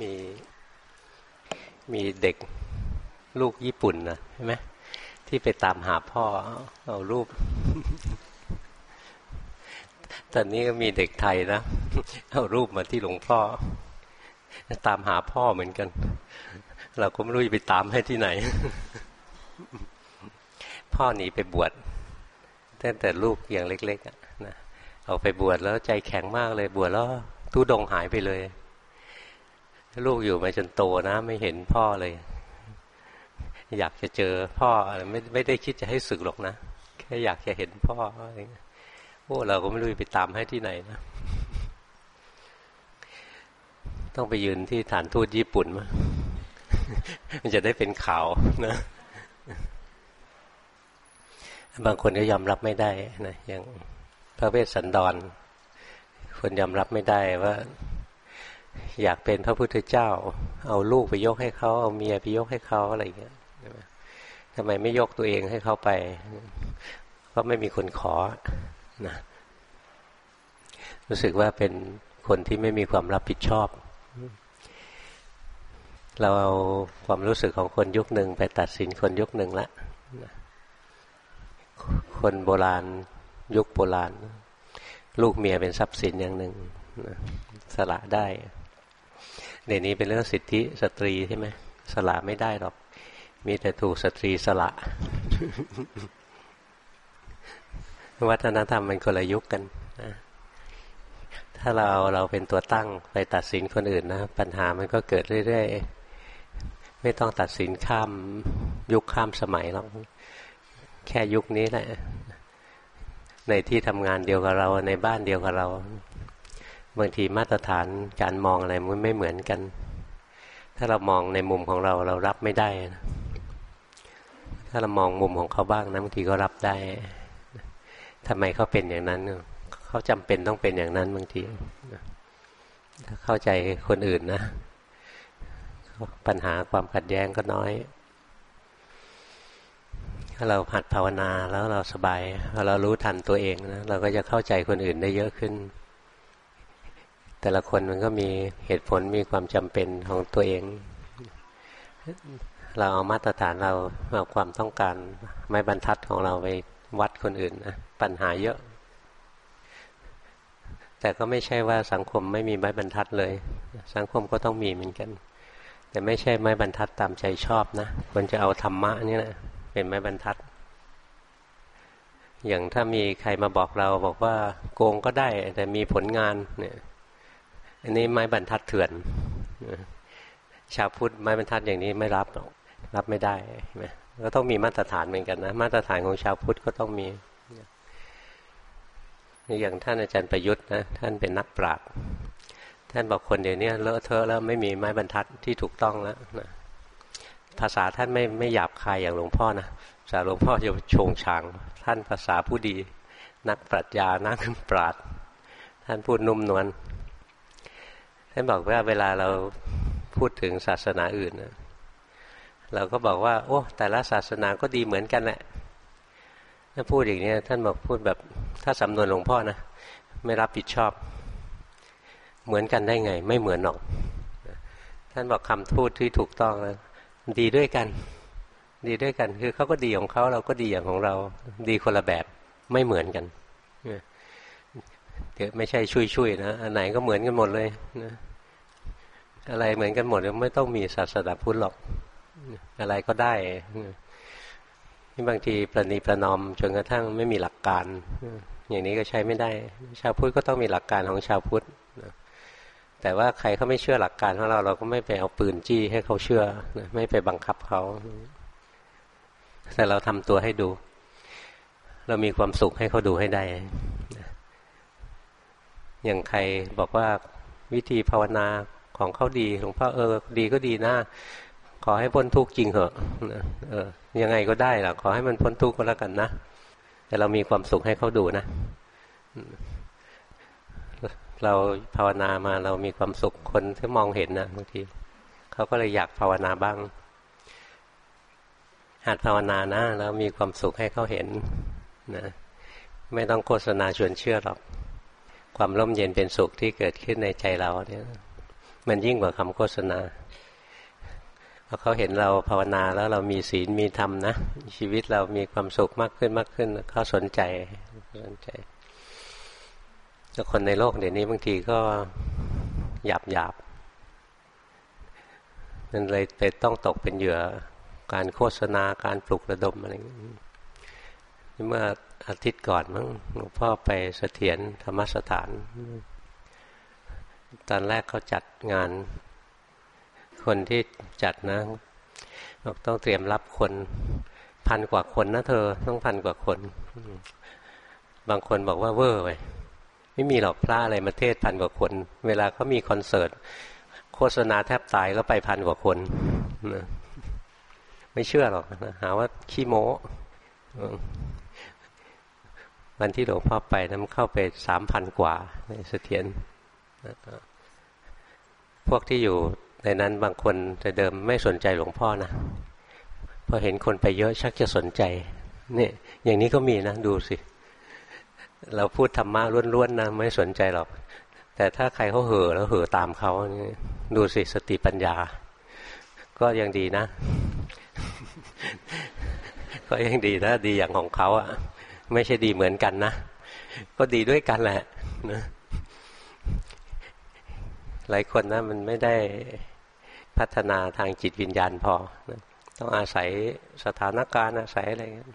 มี มีเด็กลูกญี่ปุ่นนะใช่ไหมที่ไปตามหาพ่อ เอารูป ตอนนี้ก็มีเด็กไทยนะ เอารูปมาที่หลวงพ่อ ตามหาพ่อเหมือนกัน เราก็ไม่รู้จะไปตามให้ที่ไหน พ่อหนีไปบวชตั้งแต่ลูกยังเล็กๆนะเอาไปบวชแล้วใจแข็งมากเลยบวชแล้วทุดงหายไปเลย ลูกอยู่มาจนโตนะ ไม่เห็นพ่อเลย อยากจะเจอพ่อไม่ไม่ได้คิดจะให้สึกหรอกนะแค่อยากจะเห็นพ่ออะไรโอ้เราก็ไม่รู้ไปตามให้ที่ไหนนะต้องไปยืนที่ฐานทูตญี่ปุ่นมามันจะได้เป็นข่าวนะบางคนก็ยอมรับไม่ได้นะอย่างพระเวสสันดร คนยอมรับไม่ได้ว่า อยากเป็นพระพุทธเจ้า เอาลูกไปยกให้เขาเอาเมียไปยกให้เขาอะไรอย่างเงี้ยทำไมไม่ยกตัวเองให้เขาไป ก็ไม่มีคนขอนะรู้สึกว่าเป็นคนที่ไม่มีความรับผิดชอบ เราเอาความรู้สึกของคนยุคหนึ่งไปตัดสินคนยุคหนึ่งละคนโบราณยุคโบราณ ลูกเมียเป็นทรัพย์สินอย่างหนึ่งสละได้ เดี๋ยวนี้เป็นเรื่องสิทธิสตรีใช่ไหมสละไม่ได้หรอก มีแต่ถูกสตรีสละ วัฒนธรรมมันคนละยุคกันนะถ้าเราเราเป็นตัวตั้งไปตัดสินคนอื่นนะปัญหามันก็เกิดเรื่อยๆ ไม่ต้องตัดสินข้ามยุคข้ามสมัยหรอกแค่ยุคนี้แหละ ในที่ทำงานเดียวกับเราในบ้านเดียวกับเรา บางทีมาตรฐานการมองอะไรมันไม่เหมือนกัน ถ้าเรามองในมุมของเราเรารับไม่ได้นะถ้าเรามองมุมของเขาบ้างนะบางทีก็รับได้ทำไมเขาเป็นอย่างนั้น เขาจำเป็นต้องเป็นอย่างนั้นบางทีถ้าเข้าใจคนอื่นนะ ปัญหาความขัดแย้งก็น้อย ถ้าเราหัดภาวนาแล้วเราสบายพอเรารู้ทันตัวเองนะเราก็จะเข้าใจคนอื่นได้เยอะขึ้น แต่ละคนมันก็มีเหตุผลมีความจำเป็นของตัวเอง เราเอามาตรฐานเราเอาความต้องการไม่บรรทัดของเราไปวัดคนอื่นนะปัญหาเยอะ แต่ก็ไม่ใช่ว่าสังคมไม่มีไม้บรรทัดเลย สังคมก็ต้องมีเหมือนกัน แต่ไม่ใช่ไม้บรรทัดตามใจชอบนะควรจะเอาธรรมะนี่นะเป็นไม้บรรทัด อย่างถ้ามีใครมาบอกเราบอกว่าโกงก็ได้แต่มีผลงานเนี่ย อันนี้ไม้บรรทัดเถื่อน ชาวพุทธไม้บรรทัดอย่างนี้ไม่รับรับไม่ได้ใช่ไหมก็ต้องมีมาตรฐานเหมือนกันนะ มาตรฐานของชาวพุทธก็ต้องมี อย่างท่านอาจารย์ประยุทธ์นะท่านเป็นนักปราชญ์ท่านบอกคนเดี๋ยวนี้เลอะเทอะแล้วไม่มีไม้บรรทัดที่ถูกต้องแล้วนะภาษาท่านไม่ไม่หยาบคายอย่างหลวงพ่อนะภาษาหลวงพ่อจะโชงชางท่านภาษาผู้ดี นักปรัชญานักปราชญ์ท่านพูดนุ่มนวล ท่านบอกว่าเวลาเราพูดถึงศาสนาอื่นนะเราก็บอกว่า โอ้ แต่ละศาสนาก็ดีเหมือนกันแหละถ้าพูดอย่างนี้ท่านบอกพูดแบบถ้าสำนวนหลวงพ่อนะไม่รับผิดชอบ เหมือนกันได้ไง ไม่เหมือนหรอก ท่านบอกคำพูดที่ถูกต้องแล้วดีด้วยกัน ดีด้วยกัน คือเขาก็ดีของเขาเราก็ดีอย่างของเรา ดีคนละแบบไม่เหมือนกันเดี๋ย ไม่ใช่ชุยๆนะอันไหนก็เหมือนกันหมดเลยนะอะไรเหมือนกันหมดไม่ต้องมีศาสนาพุทธหรอก อะไรก็ได้นี่บางทีประนีประนอมจนกระทั่งไม่มีหลักการ อย่างนี้ก็ใช้ไม่ได้ ชาวพุทธก็ต้องมีหลักการของชาวพุทธแต่ว่าใครเขาไม่เชื่อหลักการของเราเราก็ไม่ไปเอาปืนจี้ให้เขาเชื่อไม่ไปบังคับเขา แต่เราทำตัวให้ดู เรามีความสุขให้เขาดูให้ได้ อย่างใครบอกว่าวิธีภาวนาของเขาดีหลวงพ่อเออ ดีก็ดีนะขอให้พ้นทุกข์จริงเหอะเออ ยังไงก็ได้ล่ะ ขอให้มันพ้นทุกข์ก็แล้วกันนะ แต่เรามีความสุขให้เขาดูนะ เราภาวนามาเรามีความสุขคนที่มองเห็นนะบางทีเขาก็เลยอยากภาวนาบ้าง หัดภาวนานะแล้วมีความสุขให้เขาเห็นนะ ไม่ต้องโฆษณาชวนเชื่อหรอก ความร่มเย็นเป็นสุขที่เกิดขึ้นในใจเราเนี่ยมันยิ่งกว่าคำโฆษณาพอเขาเห็นเราภาวนาแล้วเรามีศีลมีธรรมนะชีวิตเรามีความสุขมากขึ้นมากขึ้นเขาสนใจสนใจแล้วคนในโลกเดี๋ยวนี้บางทีก็หยาบหยาบมันเลยไปต้องตกเป็นเหยื่อการโฆษณาการปลุกระดมอะไรอย่างนี้เมื่อ อาทิตย์ก่อนมั้งหลวงพ่อไปเสถียรธรรมสถาน ตอนแรกเขาจัดงาน คนที่จัดนะบอกต้องเตรียมรับคนพันกว่าคนนะเธอ ต้องพันกว่าคน บางคนบอกว่า over ไปไม่มีหรอกพระอะไรมาเทศพันกว่าคน เวลาเขามีคอนเสิร์ต โฆษณาแทบตายก็ไปพันกว่าคนนะไม่เชื่อหรอกนะหาว่าขี้โม้ วันที่หลวงพ่อไปนั้นเข้าไปสามพันกว่าในเสถียรพวกที่อยู่ในนั้นบางคนแต่เดิมไม่สนใจหลวงพ่อนะพอเห็นคนไปเยอะชักจะสนใจนี่อย่างนี้ก็มีนะดูสิ เราพูดธรรมะล้วนๆนะไม่สนใจหรอก แต่ถ้าใครเขาเห่อแล้วเห่อตามเขาดูสิสติปัญญา ก็ยังดีนะ ก็ยังดีนะ ดีอย่างของเขาอะ่ะ ไม่ใช่ดีเหมือนกันนะ ก็ดีด้วยกันแหละนะหลายคนนะมันไม่ได้พัฒนาทางจิตวิญญาณพอนะต้องอาศัยสถานการณ์อาศัยอะไรเงี้ย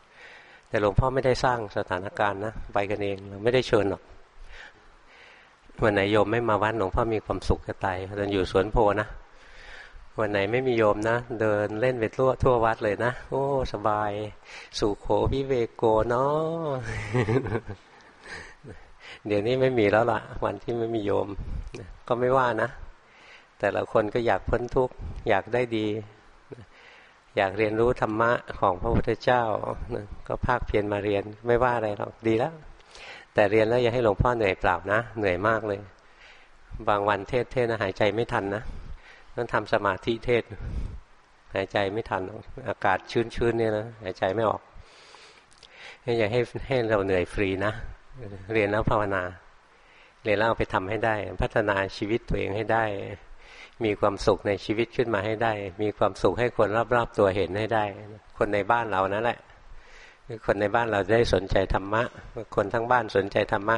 แต่หลวงพ่อไม่ได้สร้างสถานการณ์นะไปกันเองเราไม่ได้เชิญหรอกวันไหนโยมไม่มาวัดหลวงพ่อมีความสุขจะตายตอนอยู่สวนโพนะ วันไหนไม่มีโยมนะ เดินเล่นไปทั่วทั่ววัดเลยนะ โอ้ สบาย สุโขวิเวโกเนาะเดี๋ยวนี้ไม่มีแล้วล่ะ วันที่ไม่มีโยม ก็ไม่ว่านะ แต่ละคนก็อยากพ้นทุกข์ อยากได้ดี อยากเรียนรู้ธรรมะของพระพุทธเจ้า ก็ภาคเพียรมาเรียนไม่ว่าอะไรหรอกดีแล้ว แต่เรียนแล้วอย่าให้หลวงพ่อเหนื่อยเปล่านะ เหนื่อยมากเลย บางวันเทศเทศนะหายใจไม่ทันนะ ต้องทำสมาธิเทศ หายใจไม่ทัน อากาศชื้นๆเนี่ยนะหายใจไม่ออกอย่าให้ให้เราเหนื่อยฟรีนะ เรียนแล้วภาวนา เรียนแล้วเอาไปทำให้ได้ พัฒนาชีวิตตัวเองให้ได้ มีความสุขในชีวิตขึ้นมาให้ได้ มีความสุขให้คนรอบๆตัวเห็นให้ได้ คนในบ้านเรานั่นแหละคนในบ้านเราได้สนใจธรรมะ คนทั้งบ้านสนใจธรรมะ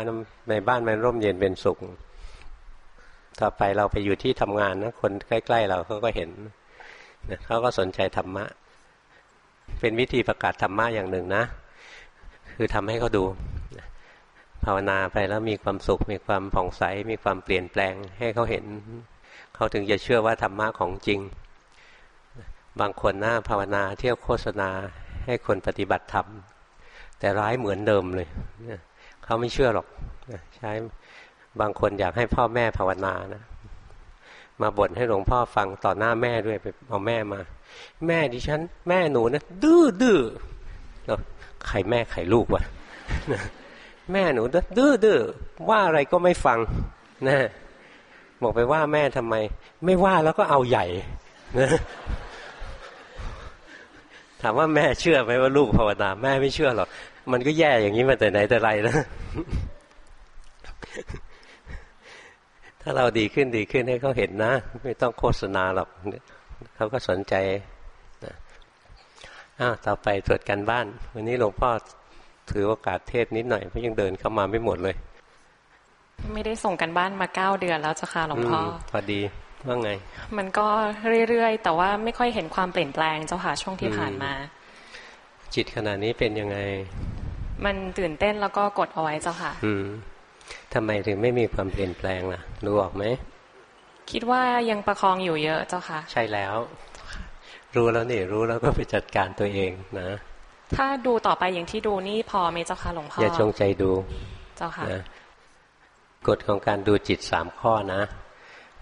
ในบ้านมันร่มเย็นเป็นสุข ต่อไปเราไปอยู่ที่ทำงานนะคนใกล้ ๆ เราเขาก็เห็นนะเขาก็สนใจธรรมะ เป็นวิธีประกาศธรรมะอย่างหนึ่งนะ คือทำให้เขาดูภาวนาไปแล้วมีความสุข มีความผ่องใส มีความเปลี่ยนแปลงให้เขาเห็น เขาถึงจะเชื่อว่าธรรมะของจริง บางคนหน้าภาวนาเที่ยวโฆษณาให้คนปฏิบัติธรรมแต่ร้ายเหมือนเดิมเลยเขาไม่เชื่อหรอกใช้ บางคนอยากให้พ่อแม่ภาวนานะ มาบ่นให้หลวงพ่อฟังต่อหน้าแม่ด้วยไปเอาแม่มา แม่ดิฉัน แม่หนูนะดื้อดื้อใครแม่ใครลูกวะแม่หนูดื้อดื้อว่าอะไรก็ไม่ฟังนะบอกไปว่าแม่ทำไม ไม่ว่าแล้วก็เอาใหญ่นะถามว่าแม่เชื่อไหมว่าลูกภาวนาแม่ไม่เชื่อหรอกมันก็แย่อย่างนี้มาแต่ไหนแต่ไรนะาเราดีขึ้นดีขึ้นให้เขาเห็นนะ ไม่ต้องโฆษณาหรอกเขาก็สนใจนะอ้าวต่อไปตรวจกันบ้าน วันนี้หลวงพ่อถือโอกาสเทศนิดหน่อยเพราะยังเดินเข้ามาไม่หมดเลย ไม่ได้ส่งกันบ้านมาเก้าเดือนแล้วจ้ะค่ะหลวงพ่อพอดีว่าไง มันก็เรื่อยๆแต่ว่าไม่ค่อยเห็นความเปลี่ยนแปลงเจ้าค่ะช่วงที่ผ่านมา จิตขณะนี้เป็นยังไง มันตื่นเต้นแล้วก็กดเอาไว้เจ้าค่ะ อืม ทำไมถึงไม่มีความเปลี่ยนแปลงล่ะรู้ออกไหมคิดว่ายังประคองอยู่เยอะเจ้าค่ะ ใช่แล้ว รู้แล้วนี่รู้แล้วก็ไปจัดการตัวเองนะ ถ้าดูต่อไปอย่างที่ดูนี่พอไหมเจ้าค่ะหลวงพ่ออย่าจงใจดูเจ้าค่ะนะกฎของการดูจิตสามข้อนะ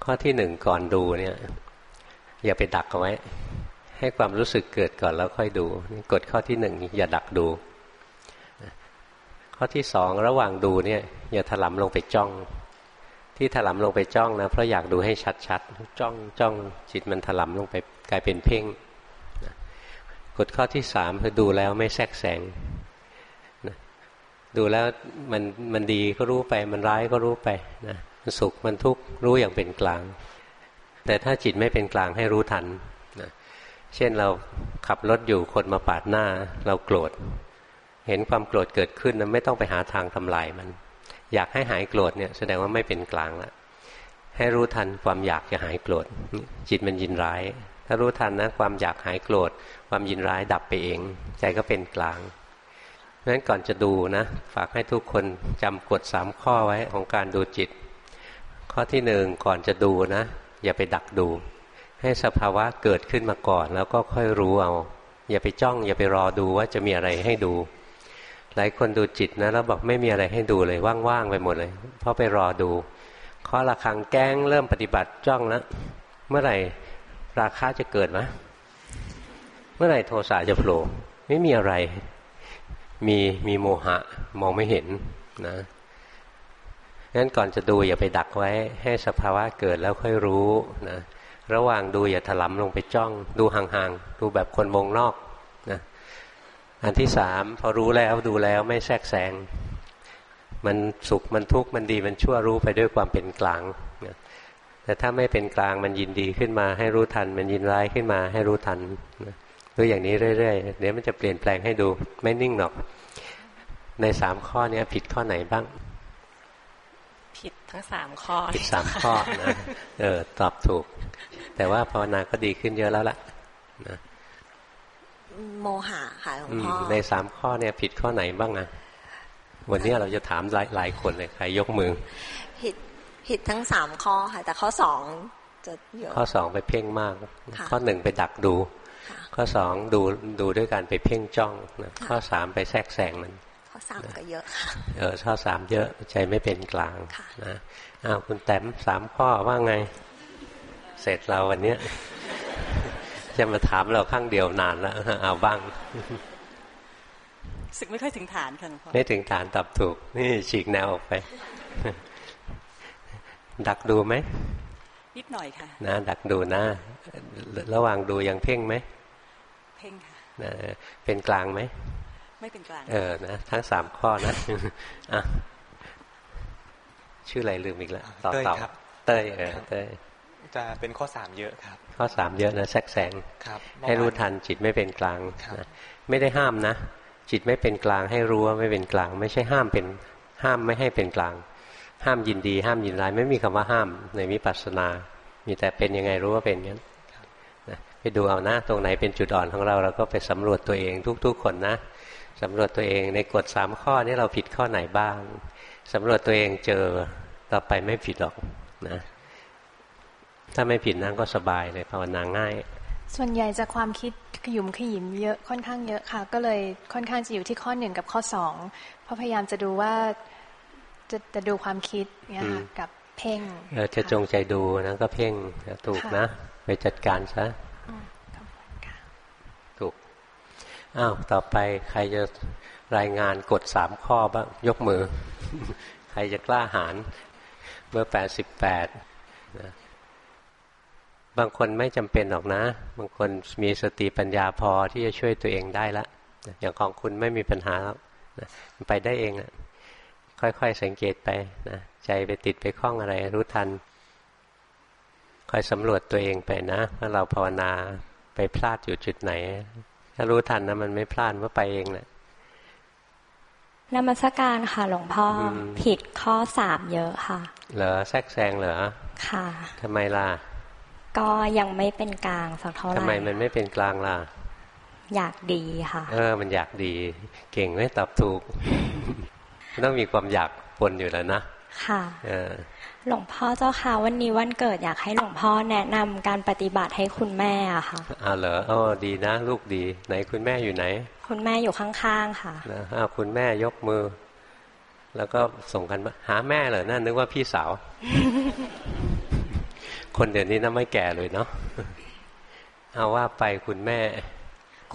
ข้อที่หนึ่งก่อนดูเนี่ย อย่าไปดักเอาไว้ ให้ความรู้สึกเกิดก่อนแล้วค่อยดูกฎข้อที่หนึ่งอย่าดักดู ข้อที่สองระหว่างดูเนี่ยอย่าถลำลงไปจ้อง ที่ถลำลงไปจ้องนะเพราะอยากดูให้ชัดๆจ้องจ้องจิตมันถลำลงไปกลายเป็นเพ่งกฎข้อที่สามคือดูแล้วไม่แทรกแซงดูแล้วมันมันดีก็รู้ไปมันร้ายก็รู้ไปนะมันสุขมันทุกข์รู้อย่างเป็นกลาง แต่ถ้าจิตไม่เป็นกลางให้รู้ทันนะเช่นเราขับรถอยู่คนมาปาดหน้า เราโกรธ เห็นความโกรธเกิดขึ้นนะไม่ต้องไปหาทางทำลายมัน อยากให้หายโกรธเนี่ยแสดงว่าไม่เป็นกลางละให้รู้ทันความอยากจะหายโกรธจิตมันยินร้าย ถ้ารู้ทันนะความอยากหายโกรธความยินร้ายดับไปเอง ใจก็เป็นกลางเพราะฉะนั้นก่อนจะดูนะ ฝากให้ทุกคนจำกฎสามข้อไว้ของการดูจิต ข้อที่หนึ่งก่อนจะดูนะ อย่าไปดักดู ให้สภาวะเกิดขึ้นมาก่อน แล้วก็ค่อยรู้เอา อย่าไปจ้อง อย่าไปรอดูว่าจะมีอะไรให้ดู หลายคนดูจิตนะแล้วบอกไม่มีอะไรให้ดูเลยว่างๆไปหมดเลยเพราะไปรอดูข้อระคังแก้งเริ่มปฏิบัติจ้องแล้วเมื่อไหร่ราคาจะเกิดไหมเมื่อไหร่โทสะจะโผล่ไม่มีอะไร มีมีโมหะมองไม่เห็นนะงั้นก่อนจะดูอย่าไปดักไว้ ให้สภาวะเกิดแล้วค่อยรู้นะระหว่างดูอย่าถลำลงไปจ้อง ดูห่างๆ ดูแบบคนวงนอก อันที่สามพอรู้แล้วดูแล้วไม่แทรกแซงมันสุขมันทุกข์มันดีมันชั่วรู้ไปด้วยความเป็นกลางนะแต่ถ้าไม่เป็นกลางมันยินดีขึ้นมาให้รู้ทัน มันยินร้ายขึ้นมาให้รู้ทันนะดูอย่างนี้เรื่อยๆเดี๋ยวมันจะเปลี่ยนแปลงให้ดูไม่นิ่งหรอก ในสามข้อนี้ผิดข้อไหนบ้าง ผิดทั้งสามข้อผิดสามข้อนะเออตอบถูก แต่ว่าภาวนาก็ดีขึ้นเยอะแล้วล่ะนะ โมหะค่ะหลวงพ่อในสามข้อเนี่ยผิดข้อไหนบ้างอะวันนี้เราจะถามหลายหลายคนเลยใครยกมือ ผิดผิดทั้งสามข้อค่ะ แต่ข้อสองจะเยอะข้อสองไปเพ่งมาก ข้อหนึ่งไปดักดู ข้อสองดูดูด้วยการไปเพ่งจ้องนะข้อสามไปแทรกแซงมัน ข้อสามก็เยอะเออข้อสามเยอะใจไม่เป็นกลางนะอ้าวคุณแต้มสามข้อว่าไง เสร็จเราวันนี้ จะมาถามเราข้างเดียวนานแล้วเอาบ้างสึกไม่ค่อยถึงฐานค่ะหลวงพ่อไม่ถึงฐานตอบถูก นี่ฉีกแนวออกไป ดักดูไหมนิดหน่อยค่ะนะดักดูนะ ระหว่างดูยังเพ่งไหมเพ่งค่ะนะเป็นกลางไหมไม่เป็นกลาง เออนะทั้งสามข้อนะอะชื่ออะไรลืมอีกแล้วต่อต่อเต้ยเออเต้ยจะเป็นข้อสามเยอะครับ ข้อสามเยอะนะแทรกแซงครับให้รู้ทันจิตไม่เป็นกลางนะไม่ได้ห้ามนะ จิตไม่เป็นกลางให้รู้ว่าไม่เป็นกลาง ไม่ใช่ห้ามเป็นห้ามไม่ให้เป็นกลาง ห้ามยินดี ห้ามยินร้ายไม่มีคำว่าห้ามในวิปัสสนา มีแต่เป็นยังไงรู้ว่าเป็นงั้นไปดูเอานะ ตรงไหนเป็นจุดอ่อนของเราเราก็ไปสำรวจตัวเองทุก ๆ คนนะสำรวจตัวเองในกฎสามข้อนี้เราผิดข้อไหนบ้างสำรวจตัวเองเจอต่อไปไม่ผิดหรอกนะ ถ้าไม่ผิดนั่นก็สบายเลยภาวนาง่าย ส่วนใหญ่จะความคิดขยุมขยิมเยอะค่อนข้างเยอะค่ะ ก็เลยค่อนข้างจะอยู่ที่ข้อหนึ่งกับข้อสองเพราะพยายามจะดูว่าจะจะดูความคิดเนี่ยค่ะกับเพ่งเออจะจงใจดูนะก็เพ่งถูกนะ ไปจัดการซะถูกอ้าวต่อไปใครจะรายงานกฎสามข้อบ้างยกมือ ใครจะกล้าหาญเบอร์แปดสิบแปดนะ บางคนไม่จำเป็นหรอกนะ บางคนมีสติปัญญาพอที่จะช่วยตัวเองได้ละอย่างของคุณไม่มีปัญหาแล้วไปได้เองอะค่อยๆสังเกตไปนะใจไปติดไปคล้องอะไรรู้ทันคอยสำรวจตัวเองไปนะว่าเราภาวนาไปพลาดอยู่จุดไหน ถ้ารู้ทันนะมันไม่พลาดว่าไปเองแหละนมัสการค่ะ หลวงพ่อผิดข้อสามเยอะค่ะ เหรอแทรกแซงเหรอค่ะทำไมล่ะ ก็ยังไม่เป็นกลางสักเท่าไหร่ทำไมมันไม่เป็นกลางล่ะ อยากดีค่ะ เออ มันอยากดี เก่งไม่ตอบถูก ต้องมีความอยากปนอยู่แล้วนะ ค่ะ เออหลวงพ่อเจ้าค่ะวันนี้วันเกิดอยากให้หลวงพ่อแนะนำการปฏิบัติให้คุณแม่อะค่ะอ้าวเหรออ๋อดีนะ ลูกดี ไหนคุณแม่อยู่ไหน คุณแม่อยู่ข้างๆค่ะนะอ้าวคุณแม่ยกมือ แล้วก็ส่งกันหาแม่เหรอนั่นนึกว่าพี่สาว คนเดี๋ยวนี้น่าไม่แก่เลยเนาะเอาว่าไปคุณแม่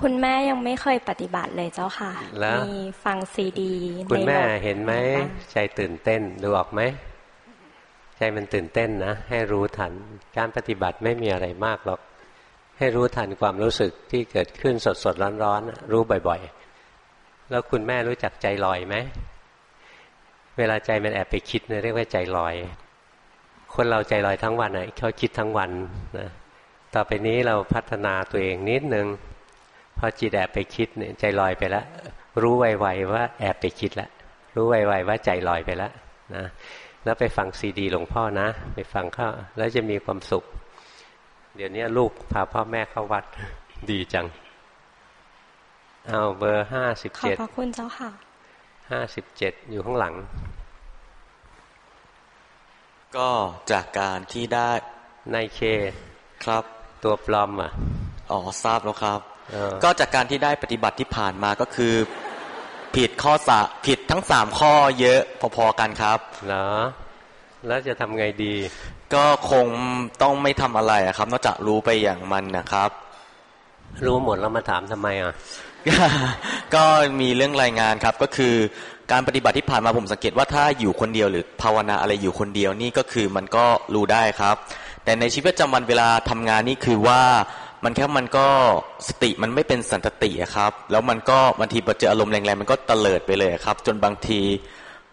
คุณแม่ยังไม่เคยปฏิบัติเลยเจ้าค่ะ มีฟังซีดี คุณแม่เห็นไหม ใจตื่นเต้นดูออกไหม ใจมันตื่นเต้นนะ ให้รู้ทัน การปฏิบัติไม่มีอะไรมากหรอก ให้รู้ทันความรู้สึกที่เกิดขึ้นสดสดร้อนร้อนรู้บ่อยๆ แล้วคุณแม่รู้จักใจลอยไหม เวลาใจมันแอบไปคิดเนี่ยเรียกว่าใจลอย คนเราใจลอยทั้งวันอะเขาคิดทั้งวันนะต่อไปนี้เราพัฒนาตัวเองนิดนึงพอจิตแอบไปคิดเนี่ยใจลอยไปแล้วรู้ไวๆว่าแอบไปคิดแล้วรู้ไวๆว่าใจลอยไปแล้วนะแล้วไปฟังซีดีหลวงพ่อนะ ไปฟังเข้าแล้วจะมีความสุข เดี๋ยวนี้ลูกพาพ่อแม่เข้าวัดดีจัง เอาเบอร์ห้าสิบเจ็ดขอบพระคุณเจ้าค่ะห้าสิบเจ็ดอยู่ข้างหลัง ก็จากการที่ได้นายเคครับ ตัวปลอมอะอ๋อทราบแล้วครับเออก็จากการที่ได้ปฏิบัติที่ผ่านมาก็คือ ผิดข้อสะผิดทั้งสามข้อเยอะพอๆกันครับเหรอแล้วจะทำไงดี ก็คงต้องไม่ทำอะไรอะครับ นอกจากรู้ไปอย่างมันนะครับ รู้หมดแล้วมาถามทำไมอะก็มีเรื่องรายงานครับก็คือ การปฏิบัติที่ผ่านมาผมสังเกตว่าถ้าอยู่คนเดียวหรือภาวนาอะไรอยู่คนเดียวนี่ก็คือมันก็รู้ได้ครับ แต่ในชีวิตประจำวันเวลาทำงานนี่คือว่ามันแค่มันก็สติมันไม่เป็นสันตติครับ แล้วมันก็บางทีพอเจออารมณ์แรงๆมันก็เตลิดไปเลยครับ จนบางที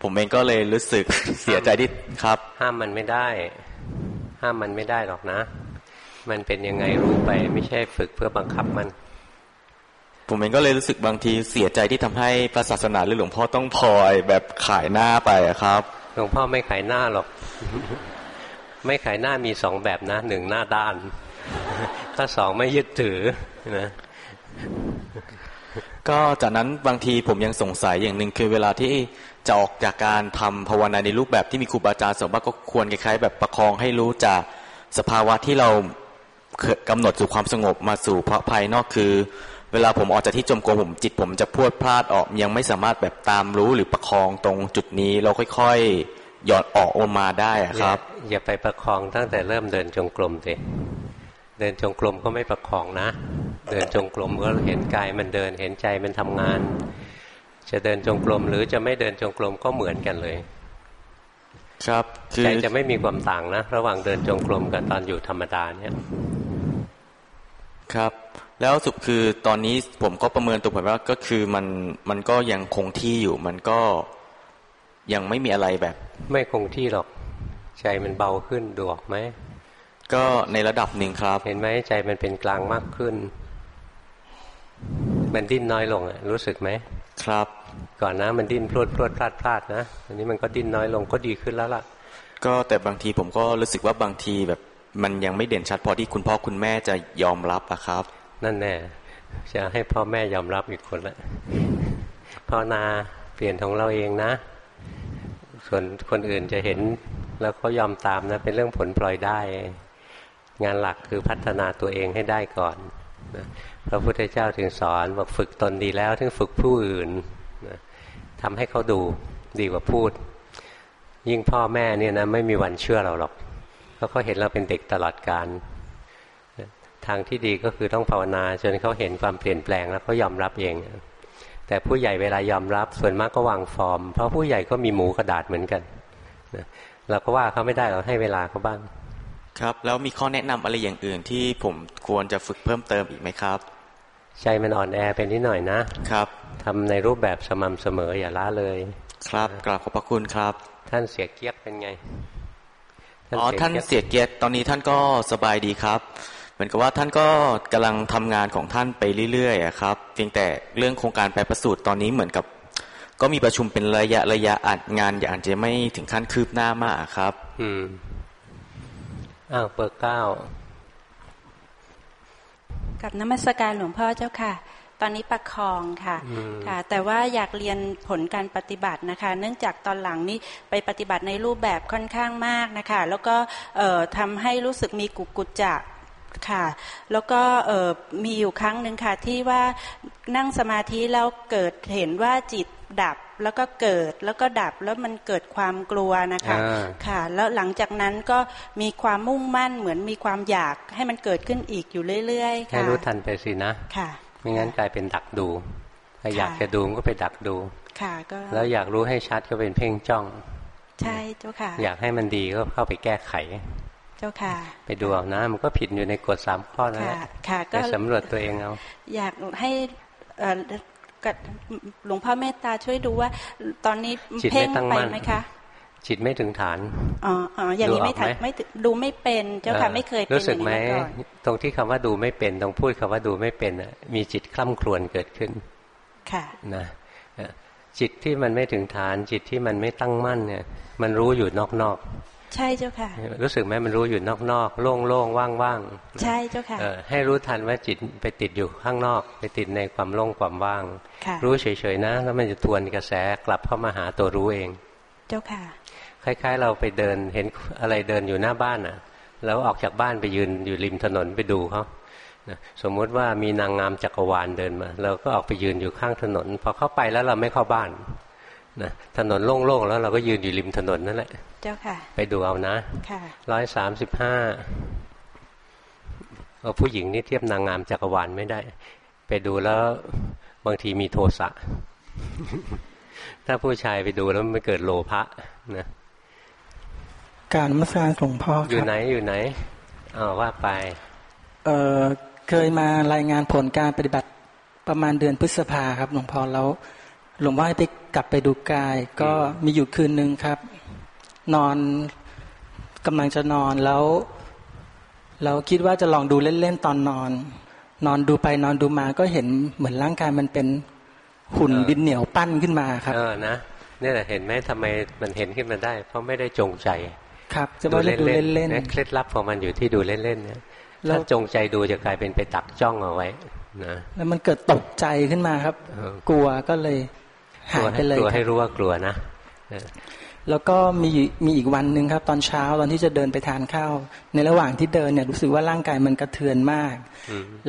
ผมเองก็เลยรู้สึกเสียใจที่ครับ ห้ามมันไม่ได้ ห้ามมันไม่ได้หรอกนะ มันเป็นยังไงรู้ไป ไม่ใช่ฝึกเพื่อบังคับมัน ผมเองก็เลยรู้สึกบางทีเสียใจที่ทำให้พระศาสนาหรือหลวงพ่อต้องพลอยแบบขายหน้าไปอะครับ หลวงพ่อไม่ขายหน้าหรอก ไม่ขายหน้ามีสองแบบนะหนึ่งหน้าด้านถ้าสองไม่ยึดถือนะก็จากนั้นบางทีผมยังสงสัยอย่างหนึ่งคือเวลาที่จะออกจากการทำภาวนาในรูปแบบที่มีครูบาอาจารย์สอนว่าก็ควรคล้ายๆแบบประคองให้รู้จากสภาวะที่เรากำหนดสู่ความสงบมาสู่เพราะภายนอกคือ เวลาผมออกจากที่จมกรมผมจิตผมจะพรวดพลาดออกยังไม่สามารถแบบตามรู้หรือประคองตรงจุดนี้เราค่อยๆหย่อนออกออกมาได้อะครับอย่าอย่าไปประคองตั้งแต่เริ่มเดินจงกรมสิเดินจงกรมก็ไม่ประคองนะ เดินจงกรมก็เห็นกายมันเดินเห็นใจมันทำงาน จะเดินจงกรมหรือจะไม่เดินจงกรมก็เหมือนกันเลย ครับคือใจจะไม่มีความต่างนะ ระหว่างเดินจงกรมกับตอนอยู่ธรรมดาเนี่ย ครับ แล้วสุดคือตอนนี้ผมก็ประเมินตัวผมว่าก็คือมันมันก็ยังคงที่อยู่ มันก็ยังไม่มีอะไรแบบ ไม่คงที่หรอก ใจมันเบาขึ้นดูออกไหมก็ในระดับหนึ่งครับ เห็นไหมใจมันเป็นกลางมากขึ้น มันดิ้นน้อยลงอะรู้สึกไหมครับ ก่อนนะมันดิ้นพรวดพรวดพลาดพลาดนะอันนี้มันก็ดิ้นน้อยลงก็ดีขึ้นแล้วล่ะ ก็แต่บางทีผมก็รู้สึกว่าบางทีแบบมันยังไม่เด่นชัดพอที่คุณพ่อคุณแม่จะยอมรับอะครับ นั่นแน่จะให้พ่อแม่ยอมรับอีกคนละภาวนาเปลี่ยนของเราเองนะ ส่วนคนอื่นจะเห็นแล้วเขายอมตามนะเป็นเรื่องผลปล่อยได้ งานหลักคือพัฒนาตัวเองให้ได้ก่อนนะพระพุทธเจ้าถึงสอนบอกฝึกตนดีแล้วถึงฝึกผู้อื่นนะทำให้เขาดูดีกว่าพูด ยิ่งพ่อแม่เนี่ยนะไม่มีวันเชื่อเราหรอกเพราะเขาเห็นเราเป็นเด็กตลอดการ ทางที่ดีก็คือต้องภาวนาจนเขาเห็นความเปลี่ยนแปลงแล้วเขายอมรับเอง แต่ผู้ใหญ่เวลายอมรับส่วนมากก็วางฟอร์ม เพราะผู้ใหญ่ก็มีหมูกระดาษเหมือนกันนะเราก็ว่าเขาไม่ได้เราให้เวลาเขาบ้าง ครับ แล้วมีข้อแนะนำอะไรอย่างอื่นที่ผมควรจะฝึกเพิ่มเติมอีกไหมครับใจมันอ่อนแอเป็นนิดหน่อยนะครับทำในรูปแบบสม่ำเสมออย่าล้าเลย ครับกราบขอบพระคุณครับ ท่านเสียเกียรติเป็นไงอ๋อท่านเสียเกียรติตอนนี้ท่านก็สบายดีครับเห มือนกับว่าท่านก็กำลังทำงานของท่านไปเรื่อยๆอะครับเพียงแต่เรื่องโครงการแปลประสูตรตอนนี้เหมือนกับ ก็มีประชุมเป็นระยะระยะอัดงานอย่างจะไม่ถึงขั้นคืบหน้ามากอะครับ อืมอ้าวเปิดเก้ากับนมัสการหลวงพ่อเจ้าค่ะ ตอนนี้ประคองค่ะค่ะ แต่ว่าอยากเรียนผลการปฏิบัตินะคะ เนื่องจากตอนหลังนี้ไปปฏิบัติในรูปแบบค่อนข้างมากนะคะ แล้วก็เอ่อทำให้รู้สึกมีกุกกุจจะ ค่ะ แล้วก็เอ่อมีอยู่ครั้งหนึ่งค่ะที่ว่านั่งสมาธิแล้วเกิดเห็นว่าจิตดับแล้วก็เกิดแล้วก็ดับแล้วมันเกิดความกลัวนะคะอ่าค่ะ แล้วหลังจากนั้นก็มีความมุ่งมั่นเหมือนมีความอยากให้มันเกิดขึ้นอีกอยู่เรื่อยๆให้ค่ะรู้ทันไปสินะค่ะไม่งั้นกลายเป็นดักดูถ้าค่ะอยากจะดูมันก็ไปดักดูค่ะก็แล้วอยากรู้ให้ชัดก็เป็นเพ่งจ้อง ใช่เจ้าค่ะ อยากให้มันดีก็เข้าไปแก้ไข เจ้าค่ะ ไปดูเอานะมันก็ผิดอยู่ในกฎสามข้อนั่นแหค่ะละค่ะไปก็สำรวจตัวเองเอาอยากให้เอ่อกับหลวงพ่อเมตตาช่วยดูว่า ตอนนี้จิตไม่เพ่งตั้งไปมั่นไหมคะ จิตไม่ถึงฐานอ๋ออ๋ออย่างนี้ไม่ถัไม่ดูไม่เป็นเจ้าค่ะไม่เคยเป็นรู้สึกไหมตรงที่คำว่าดูไม่เป็นตรงพูดคำว่าดูไม่เป็นมีจิตคล่ำครวญเกิดขึ้น ค่ะนะจิตที่มันไม่ถึงฐาน จิตที่มันไม่ตั้งมั่นเนี่ย มันรู้อยู่นอกๆ ใช่เจ้าค่ะ รู้สึกไหมมันรู้อยู่นอกๆ โล่งๆ ว่างๆ ใช่เจ้าค่ะให้รู้ทันว่าจิตไปติดอยู่ข้างนอก ไปติดในความโล่งความว่าง รู้เฉยๆนะ แล้วมันจะทวนกระแสกลับเข้ามาหาตัวรู้เอง เจ้าค่ะ คล้ายๆ เราไปเดินเห็นอะไรเดินอยู่หน้าบ้านอะ แล้วออกจากบ้านไปยืนอยู่ริมถนนไปดูเขาสมมุติว่ามีนางงามจักรวาลเดินมา เราก็ออกไปยืนอยู่ข้างถนน พอเข้าไปแล้วเราไม่เข้าบ้าน นะถนนโล่งๆแล้วเราก็ยืนอยู่ริมถนนนั่นแหละ เจ้าค่ะ ไปดูเอานะร้อยสามสิบห้าเอาผู้หญิงนี่เทียบนางงามจักรวาลไม่ได้ ไปดูแล้วบางทีมีโทสะ ถ้าผู้ชายไปดูแล้วมันเกิดโลภะนะการมัสการหลวงพ่ออยู่ไหนอยู่ไหนอ๋อว่าไป เออเคยมารายงานผลการปฏิบัติประมาณเดือนพฤษภาครับหลวงพ่อแล้ว หลวงพ่อให้ไปกลับไปดูกาย ก็มีอยู่คืนหนึ่งครับ นอนกำลังจะนอนแล้ว เราคิดว่าจะลองดูเล่นๆตอนนอน นอนดูไปนอนดูมาก็เห็นเหมือนร่างกายมันเป็นหุ่นดินเหนียวปั้นขึ้นมาครับ เออนะนี่แหละเห็นไหมทำไมมันเห็นขึ้นมาได้ เพราะไม่ได้จงใจ ครับ จะว่าดูเล่นๆเคล็ดลับของมันอยู่ที่ดูเล่นๆเนี่ยถ้าจงใจดูจะกลายเป็นไปตักจ้องเอาไว้นะแล้วมันเกิดตกใจขึ้นมาครับ กลัวก็เลย หายไปเลยกลัวให้รู้ว่ากลัวนะแล้วก็มีมีอีกวันหนึ่งครับ ตอนเช้าตอนที่จะเดินไปทานข้าวในระหว่างที่เดินเนี่ยรู้สึกว่าร่างกายมันกระเทือนมาก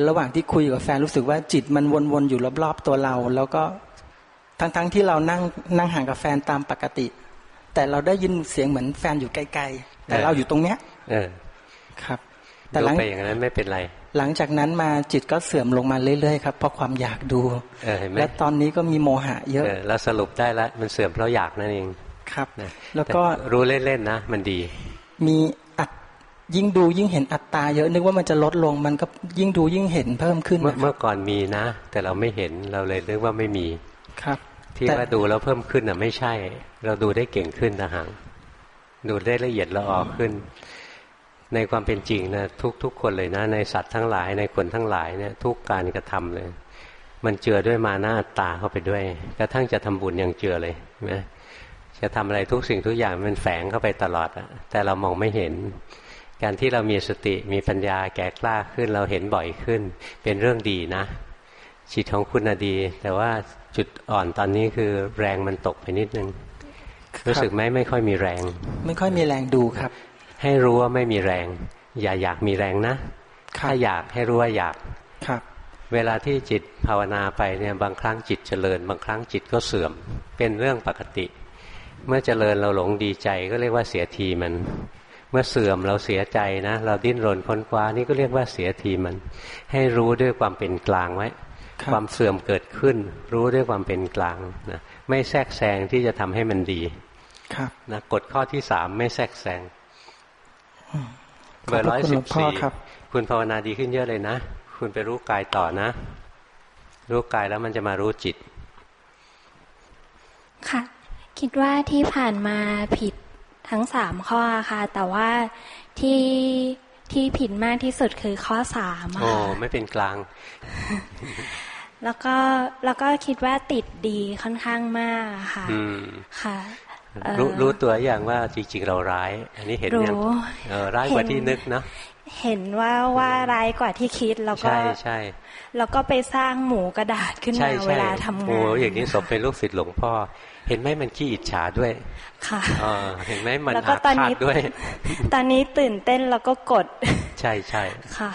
ระหว่างที่คุยกับแฟนรู้สึกว่าจิตมันวนๆอยู่รอบๆตัวเรา แล้วก็ทั้งๆที่เรานั่งนั่งห่างกับแฟนตามปกติ แต่เราได้ยินเสียงเหมือนแฟนอยู่ไกลๆแต่เราอยู่ตรงเนี้ยครับ แต่หลังไปอย่างนั้นไม่เป็นไร หลังจากนั้นมาจิตก็เสื่อมลงมาเรื่อยๆครับเพราะความอยากดูและตอนนี้ก็มีโมหะเยอะแล้วสรุปได้แล้วมันเสื่อมเพราะอยากนั่นเองครับแล้วก็รู้เล่นๆนะ มันดี มีอัดยิ่งดูยิ่งเห็นอัตตาเยอะนึกว่ามันจะลดลงมันก็ยิ่งดูยิ่งเห็นเพิ่มขึ้นเมื่อก่อนมีนะ แต่เราไม่เห็นเราเลยนึกว่าไม่มีครับ ที่ว่าดูแล้วเพิ่มขึ้นอะไม่ใช่ เราดูได้เก่งขึ้นนะหังดูได้ละเอียดละออขึ้น ในความเป็นจริงนะทุกทุกคนเลยนะ ในสัตว์ทั้งหลายในคนทั้งหลายเนี่ยทุกการกระทำเลย มันเจือด้วยมาหน้าตาเข้าไปด้วย กระทั่งจะทำบุญยังเจือเลยนะจะทำอะไรทุกสิ่งทุกอย่างมันแฝงเข้าไปตลอดอะแต่เรามองไม่เห็น การที่เรามีสติมีปัญญาแก่กล้าขึ้นเราเห็นบ่อยขึ้น เป็นเรื่องดีนะจิตของคุณดี แต่ว่าจุดอ่อนตอนนี้คือแรงมันตกไปนิดนึงรู้สึกไหมไม่ค่อยมีแรง ไม่ค่อยมีแรงดูครับ ให้รู้ว่าไม่มีแรง อย่าอยากมีแรงนะ ถ้าอยากให้รู้ว่าอยากครับ เวลาที่จิตภาวนาไปเนี่ยบางครั้งจิตเจริญ บางครั้งจิตก็เสื่อม เป็นเรื่องปกติ เมื่อเจริญเราหลงดีใจก็เรียกว่าเสียทีมัน เมื่อเสื่อมเราเสียใจนะ เราดิ้นรนค้นคว้านี่ก็เรียกว่าเสียทีมัน ให้รู้ด้วยความเป็นกลางไว้ความเสื่อมเกิดขึ้น รู้ด้วยความเป็นกลางนะไม่แทรกแซงที่จะทำให้มันดี ครับนะกฎข้อที่สามไม่แทรกแซง เบอร์ร้อยสิบสี่คุณภาวนาดีขึ้นเยอะเลยนะ คุณไปรู้กายต่อนะ รู้กายแล้วมันจะมารู้จิต ค่ะ คิดว่าที่ผ่านมาผิดทั้งสามข้อค่ะ แต่ว่าที่ที่ผิดมากที่สุดคือข้อสามโอ้ไม่เป็นกลาง แล้วก็แล้วก็คิดว่าติดดีค่อนข้างมากค่ะค่ะ รู้รู้ตัวอย่างว่าจริงๆเราร้าย อันนี้เห็นยังร้ายกว่าที่นึกนะเห็นว่าว่าร้ายกว่าที่คิดแล้วก็ใช่ใช่แล้วก็ไปสร้างหมูกระดาษขึ้นมาเวลาทำงานโอ้อย่างนี้สมเป็นลูกศิษย์หลวงพ่อ เห็นไหมมันขี้อิจฉาด้วย ค่ะเห็นไหมมันอาฆาตด้วย ตอนนี้ตื่นเต้นแล้วก็กด ใช่ใช่ค่ะ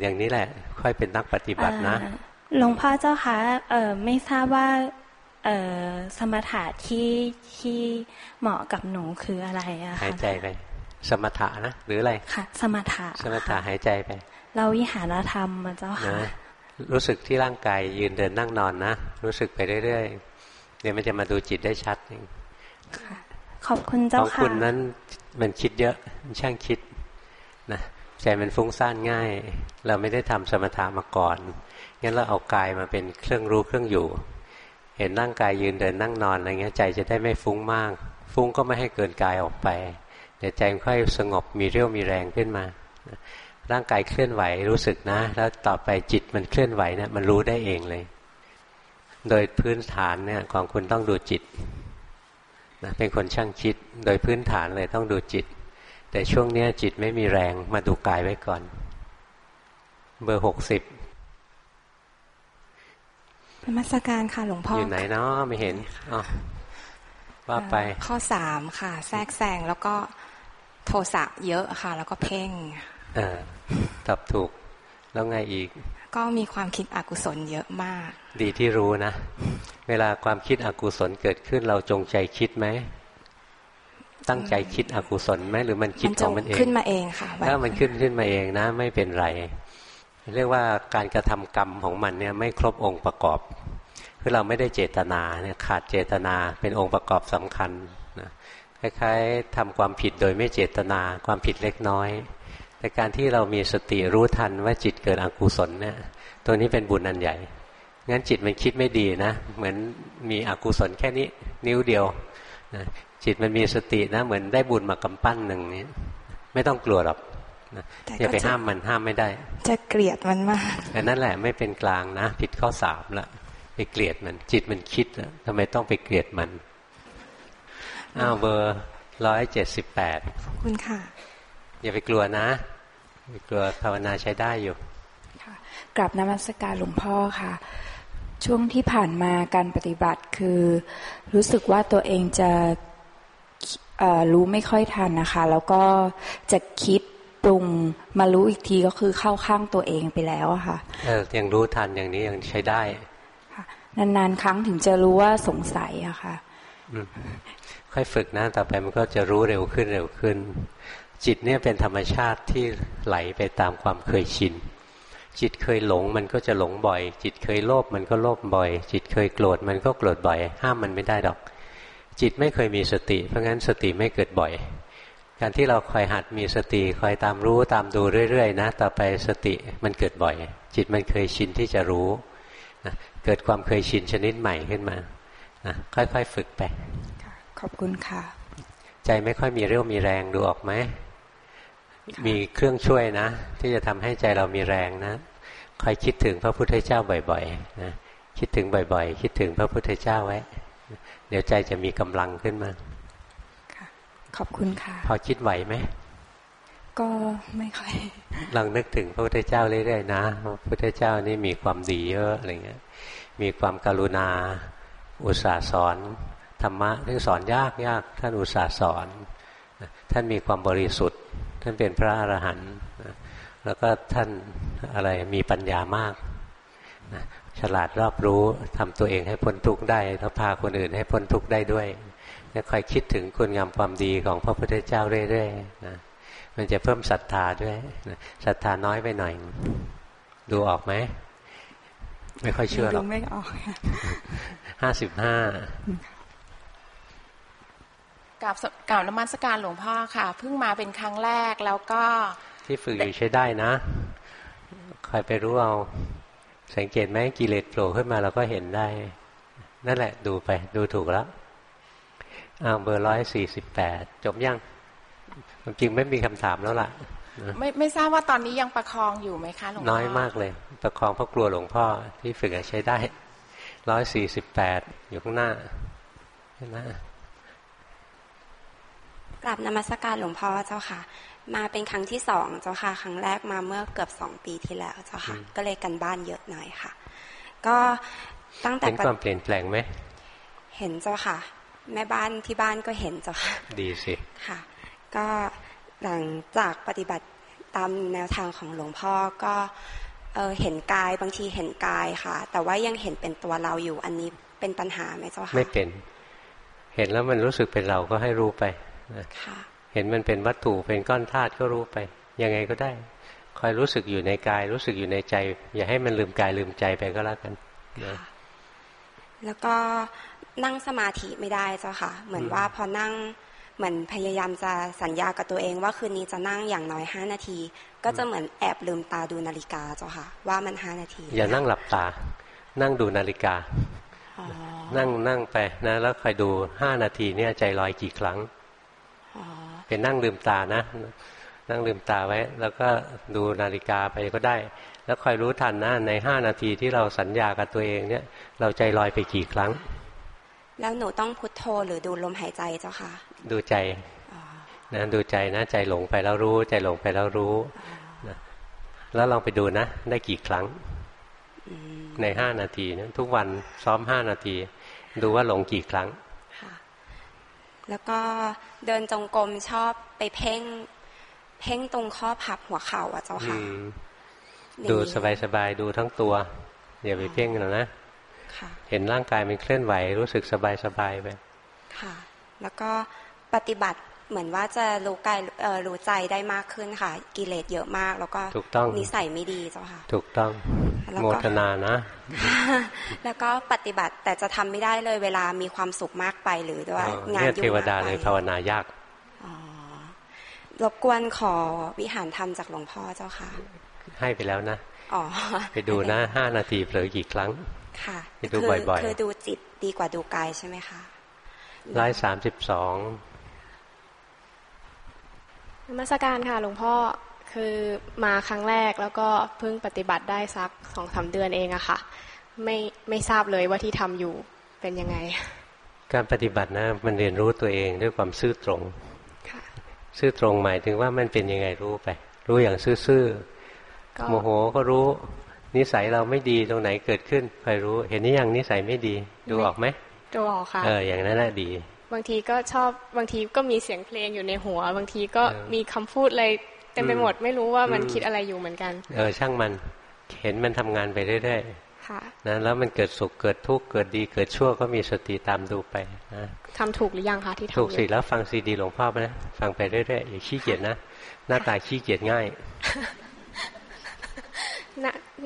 อย่างนี้แหละ ค่อยเป็นนักปฏิบัตินะหลวงพ่อเจ้าคะเออไม่ทราบว่า สมถะที่ที่เหมาะกับหนูคืออะไรอะคะหายใจไป สมถะนะหรืออะไรค่ะ สมถะสมถะหายใจไป เราวิหารธรรมมาเจ้าค่ะรู้สึกที่ร่างกายยืนเดินนั่งนอนนะ รู้สึกไปเรื่อยๆเดี๋ยวมันจะมาดูจิตได้ชัดเองขอบคุณเจ้าค่ะของคุณนั้นมันคิดเยอะมันช่างคิดนะใจมันฟุ้งซ่านง่าย เราไม่ได้ทำสมถะมาก่อนงั้นเราเอากายมาเป็นเครื่องรู้เครื่องอยู่ เห็นร่างกายยืนเดินนั่งนอนอะไรเงี้ยใจจะได้ไม่ฟุ้งมาก ฟุ้งก็ไม่ให้เกินกายออกไปเดี๋ยวใจมันค่อยสงบมีเรี่ยวมีแรงขึ้นมา ร่างกายเคลื่อนไหวรู้สึกนะ แล้วต่อไปจิตมันเคลื่อนไหวเนะี่ยมันรู้ได้เองเลย โดยพื้นฐานเนี่ยของคุณต้องดูจิตนะเป็นคนช่างคิด โดยพื้นฐานเลยต้องดูจิต แต่ช่วงเนี้ยจิตไม่มีแรงมาดูกายไว้ก่อน เบอร์หกสิบ นมัสการค่ะ หลวงพ่ออยู่ไหนเนาะไม่เห็นอ๋อว่าไป ข้อสามค่ะ แทรกแซงแล้วก็โทสะเยอะค่ะ แล้วก็เพ่งอตอบถูกแล้วไงอีก ก็มีความคิดอกุศลเยอะมาก ดีที่รู้นะ เวลาความคิดอกุศลเกิดขึ้นเราจงใจคิดไหมตั้งใจคิดอกุศลไหมหรือมันคิดของมันเองขึ้นมาเองค่ะถ้ามันขึ้นขึ้นมาเองนะ ไม่เป็นไร เรียกว่าการกระทำกรรมของมันเนี่ยไม่ครบองค์ประกอบ คือเราไม่ได้เจตนาเนี่ยขาดเจตนาเป็นองค์ประกอบสำคัญนะคล้ายๆทำความผิดโดยไม่เจตนาความผิดเล็กน้อย แต่การที่เรามีสติรู้ทันว่าจิตเกิดอกุศลเนี่ยตัวนี้เป็นบุญอันใหญ่งั้นจิตมันคิดไม่ดีนะ เหมือนมีอกุศลแค่นี้นิ้วเดียวนะจิตมันมีสตินะ เหมือนได้บุญมากำปั้นหนึ่งนี้ไม่ต้องกลัวหรอก อย่าไปห้ามมันห้ามไม่ได้ จะเกลียดมันมากแต่นั่นแหละไม่เป็นกลางนะ ผิดข้อสามละไปเกลียดมัน จิตมันคิดทำไมต้องไปเกลียดมันอ้าวเบอร์ร้อยเจ็ดสิบแปดขอบคุณค่ะ อย่าไปกลัวนะไปกลัวภาวนาใช้ได้อยู่กลับนมัสการหลวงพ่อค่ะ ช่วงที่ผ่านมาการปฏิบัติคือ รู้สึกว่าตัวเองจะรู้ไม่ค่อยทันนะคะ แล้วก็จะคิด ปรุงมารู้อีกทีก็คือเข้าข้างตัวเองไปแล้วอะค่ะเออยังรู้ทันอย่างนี้ยังใช้ได้นานๆครั้งถึงจะรู้ว่าสงสัยอะค่ะค่อยฝึกนะต่อไปมันก็จะรู้เร็วขึ้นเร็วขึ้น จิตเนี่ยเป็นธรรมชาติที่ไหลไปตามความเคยชิน จิตเคยหลงมันก็จะหลงบ่อย จิตเคยโลภมันก็โลภบ่อย จิตเคยโกรธมันก็โกรธบ่อย ห้ามมันไม่ได้ดอก จิตไม่เคยมีสติ เพราะงั้นสติไม่เกิดบ่อย การที่เราคอยหัดมีสติคอยตามรู้ตามดูเรื่อยๆนะต่อไปสติมันเกิดบ่อย จิตมันเคยชินที่จะรู้เกิดความเคยชินชนิดใหม่ขึ้นมาค่อยๆฝึกไปขอบคุณค่ะ ใจไม่ค่อยมีเรี่ยวมีแรงดูออกไหมมีเครื่องช่วยนะ ที่จะทำให้ใจเรามีแรงนะคอยคิดถึงพระพุทธเจ้าบ่อยๆนะคิดถึงบ่อย ๆ คิดถึงพระพุทธเจ้าไว้ เดี๋ยวใจจะมีกำลังขึ้นมา ขอบคุณค่ะ พอคิดไหวไหม ก็ไม่ค่อยลองนึกถึงพระพุทธเจ้าเรื่อยๆนะ พระพุทธเจ้านี่มีความดีเยอะอะไรเงี้ย มีความกรุณา อุตสาสอนธรรมะที่สอนยากยากท่านอุตสาสอน ท่านมีความบริสุทธิ์ ท่านเป็นพระอรหันต์แล้วก็ท่านอะไรมีปัญญามากฉลาดรอบรู้ทำตัวเองให้พ้นทุกข์ได้แล้วพาคนอื่นให้พ้นทุกข์ได้ด้วย คอยคิดถึงคุณงามความดีของพระพุทธเจ้าเรื่อยๆนะมันจะเพิ่มศรัทธาด้วยศรัทธาน้อยไปหน่อย ดูออกไหม ไม่ค่อยเชื่อหรอกดูไม่ออกห้าสิบห้ากับกับนมัสการหลวงพ่อค่ะ เพิ่งมาเป็นครั้งแรกแล้วก็ ที่ฝึกอยู่ใช้ได้นะคอยไปรู้เอา สังเกตไหมกิเลสโผล่ขึ้นมาเราก็เห็นได้ นั่นแหละดูไป ดูถูกแล้ว อ้าวเบอร์ร้อยสี่สิบแปดจบยังจริงไม่มีคำถามแล้วล่ะ ไม่ไม่ทราบว่าตอนนี้ยังประคองอยู่ไหมคะหลวงพ่อน้อยมากเลย ประคองเพราะกลัวหลวงพ่อที่ฝึกใช้ได้ร้อยสี่สิบแปดอยู่ข้างหน้าเห็นไหมกลับนมัสการหลวงพ่อเจ้าค่ะ มาเป็นครั้งที่สองเจ้าค่ะ ครั้งแรกมาเมื่อเกือบสองปีที่แล้วเจ้าค่ะ ก็เลยกันบ้านเยอะหน่อยค่ะ ก็ตั้งแต่เห็นความเปลี่ยนแปลงไหมเห็นเจ้าค่ะ แม่บ้านที่บ้านก็เห็นเจ้าค่ะดีสิค่ะ ก็หลังจากปฏิบัติตามแนวทางของหลวงพ่อก็เเห็นกายบางทีเห็นกายค่ะ แต่ว่ายังเห็นเป็นตัวเราอยู่อันนี้เป็นปัญหาไหมเจ้าค่ะไม่เป็น เห็นแล้วมันรู้สึกเป็นเราก็ให้รู้ไปค่ะเห็นมันเป็นวัตถุเป็นก้อนธาตุก็รู้ไป ยังไงก็ได้ คอยรู้สึกอยู่ในกาย รู้สึกอยู่ในใจ อย่าให้มันลืมกายลืมใจไปก็แล้วกันนะแล้วก็ นั่งสมาธิไม่ได้เจ้าค่ะ เหมือนว่าพอนั่งเหมือนพยายามจะสัญญากับตัวเองว่าคืนนี้จะนั่งอย่างน้อยห้านาที ก็จะเหมือนแอบลืมตาดูนาฬิกาเจ้าค่ะ ว่ามันห้านาที อย่านั่งหลับตา นั่งดูนาฬิกา นั่งนั่งไปนะ แล้วคอยดูห้านาทีเนี่ยใจลอยกี่ครั้งเป็นนั่งลืมตานะ นั่งลืมตาไว้ แล้วก็ดูนาฬิกาไปก็ได้ แล้วคอยรู้ทันนะในห้านาทีที่เราสัญญากับตัวเองเนี่ย เราใจลอยไปกี่ครั้ง แล้วหนูต้องพุทโธหรือดูลมหายใจเจ้าค่ะ ดูใจนะดูใจนะใจหลงไปแล้วรู้ ใจหลงไปแล้วรู้นะแล้วลองไปดูนะ ได้กี่ครั้งในห้านาทีนะทุกวันซ้อมห้านาที ดูว่าหลงกี่ครั้งค่ะแล้วก็เดินจงกรมชอบไปเพ่ง เพ่งตรงข้อพับหัวเข่าอะเจ้าค่ะดูสบายๆดูทั้งตัวอย่าไปเพ่งนะนะ เห็นร่างกายมันเคลื่อนไหวรู้สึกสบายๆไปค่ะ แล้วก็ปฏิบัติเหมือนว่าจะรู้กายรู้ใจได้มากขึ้นค่ะ กิเลสเยอะมาก แล้วก็ถูกต้องนิสัยไม่ดีเจ้าค่ะ ถูกต้องโมทนานะ แล้วก็ปฏิบัติแต่จะทำไม่ได้เลยเวลามีความสุขมากไปหรือด้วยงานยุ่งเทวดาเลยภาวนายากรบกวนขอวิหารธรรมจากหลวงพ่อเจ้าค่ะ ให้ไปแล้วนะไปดูนะห้านาทีเผลอกี่ครั้ง ค่ะไปดูบ่อยๆคือดูจิตดีกว่าดูกายใช่ไหมคะร้อยสามสิบสองนมัสการค่ะหลวงพ่อคือมาครั้งแรกแล้วก็เพิ่งปฏิบัติได้สักสองสาเดือนเองอะค่ะ ไม่ไม่ทราบเลยว่าที่ทำอยู่เป็นยังไง การปฏิบัตินะมันเรียนรู้ตัวเองด้วยความซื่อตรงซื่อตรงหมายถึงว่ามันเป็นยังไงรู้ไป รู้อย่างซื่อๆโมโหก็รู้ นิสัยเราไม่ดีตรงไหนเกิดขึ้นคอยรู้ เห็นนี่ยังนิสัยไม่ดี ดูออกไหมดูออกค่ะเอออย่างนั้นแหละดี บางทีก็ชอบบางทีก็มีเสียงเพลงอยู่ในหัว บางทีก็มีคำพูดอะไรเต็มไปหมดไม่รู้ว่ามันคิดอะไรอยู่เหมือนกัน เออช่างมันเห็นมันทำงานไปเรื่อยๆนะแล้วมันเกิดสุขเกิดทุกข์เกิดดีเกิดชั่วก็มีสติตามดูไปนะทำถูกหรือยังคะที่ทำถูกสิแล้วฟังซีดีหลวงพ่อไปนะฟังไปเรื่อยๆอย่าขี้เกียจนะหน้าตาขี้เกียจง่าย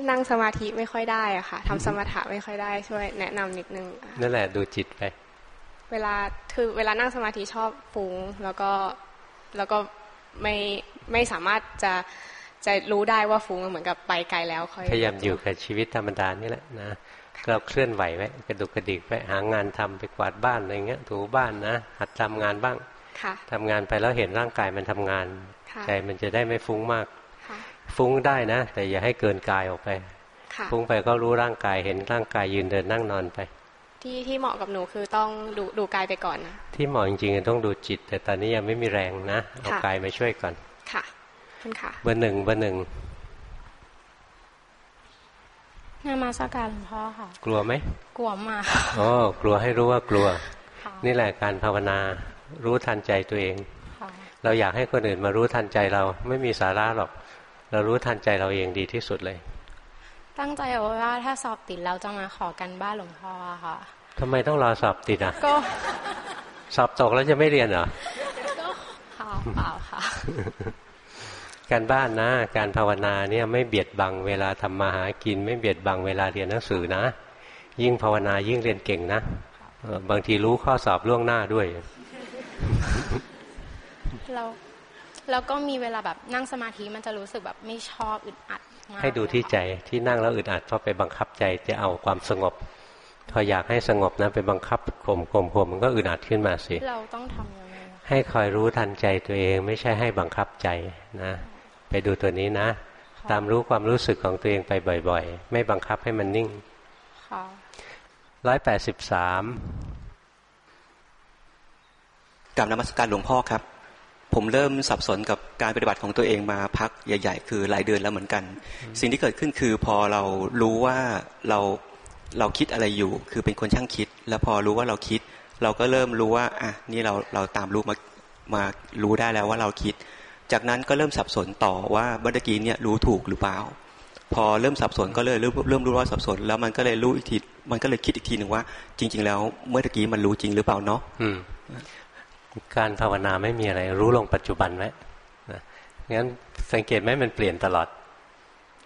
นั่งสมาธิไม่ค่อยได้อะค่ะทำสมถะไม่ค่อยได้ช่วย แนะนำนิดนึงนั่นแหละดูจิตไป เวลาคือเวลานั่งสมาธิชอบฟุ้งแล้วก็แล้วก็ไม่ไม่สามารถจะจะรู้ได้ว่าฟุ้งเหมือนกับไปไกลแล้วค่อยพยายามอยู่กับชีวิตธรรมดานี่แหละนะเราเคลื่อนไหวไว้กระดุกกระดิกไปหางานทำไปกวาดบ้านอะไรเงี้ยถูบ้านนะหัดทำงานบ้างทำงานไปแล้วเห็นร่างกายมันทำงานใจมันจะได้ไม่ฟุ้งมาก ฟุ้งได้นะ แต่อย่าให้เกินกายออกไปฟุ้งไปก็รู้ร่างกายเห็นร่างกายยืนเดินนั่งนอนไป ที่ที่เหมาะกับหนูคือต้องดูดูกายไปก่อนนะที่เหมาะจริงๆต้องดูจิต แต่ตอนนี้ยังไม่มีแรงนะเอากายมาช่วยก่อนค่ะคุณค่ะเบอร์หนึ่งเบอร์หนึ่งนามาสักการหลวงพ่อค่ะ กลัวไหมกลัวมากอ๋อกลัวให้รู้ว่ากลัว นี่แหละการภาวนารู้ทันใจตัวเอง เราอยากให้คนอื่นมารู้ทันใจเราไม่มีสาระหรอก เรารู้ทันใจเราเองดีที่สุดเลย ตั้งใจว่าถ้าสอบติดเราจะมาขอกันบ้านหลวงพ่อค่ะทำไมต้องรอสอบติดอะก็สอบตกแล้วจะไม่เรียนเหรอก็ค่ะเปล่าค่ะ การบ้านนะ การภาวนาเนี่ยไม่เบียดบังเวลาทำมาหากิน ไม่เบียดบังเวลาเรียนหนังสือนะ ยิ่งภาวนายิ่งเรียนเก่งนะบางทีรู้ข้อสอบล่วงหน้าด้วย เรา แล้วก็มีเวลาแบบนั่งสมาธิมันจะรู้สึกแบบไม่ชอบอึดอัดให้ดูที่ใจที่นั่งแล้วอึดอัดเพราะไปบังคับใจจะเอาความสงบพออยากให้สงบนะไปบังคับข่มข่มข่มมันก็อึดอัดขึ้นมาสิเราต้องทำยังไงให้คอยรู้ทันใจตัวเองไม่ใช่ให้บังคับใจนะ ไปดูตัวนี้นะ ตามรู้ความรู้สึกของตัวเองไปบ่อย ๆ ไม่บังคับให้มันนิ่งร้อยแปดสิบสามกับนมัสการหลวงพ่อครับ ผมเริ่มสับสนกับการปฏิบัติของตัวเองมาพักใหญ่ ๆ คือหลายเดือนแล้วเหมือนกัน สิ่งที่เกิดขึ้นคือพอเรารู้ว่าเราเราคิดอะไรอยู่ คือเป็นคนช่างคิด แล้วพอรู้ว่าเราคิด เราก็เริ่มรู้ว่าอะนี่เราเราตามรู้มามารู้ได้แล้วว่าเราคิด จากนั้นก็เริ่มสับสนต่อว่าเมื่อกี้เนี่ยรู้ถูกหรือเปล่า พอเริ่มสับสนก็เลยเริ่มเริ่มรู้ว่าสับสน แล้วมันก็เลยรู้อีกทีมันก็เลยคิดอีกทีหนึ่งว่า จริง ๆ แล้วเมื่อกี้มันรู้จริงหรือเปล่าเนาะ การภาวนาไม่มีอะไร รู้ลงปัจจุบันไว้นะงั้นสังเกตไหมมันเปลี่ยนตลอด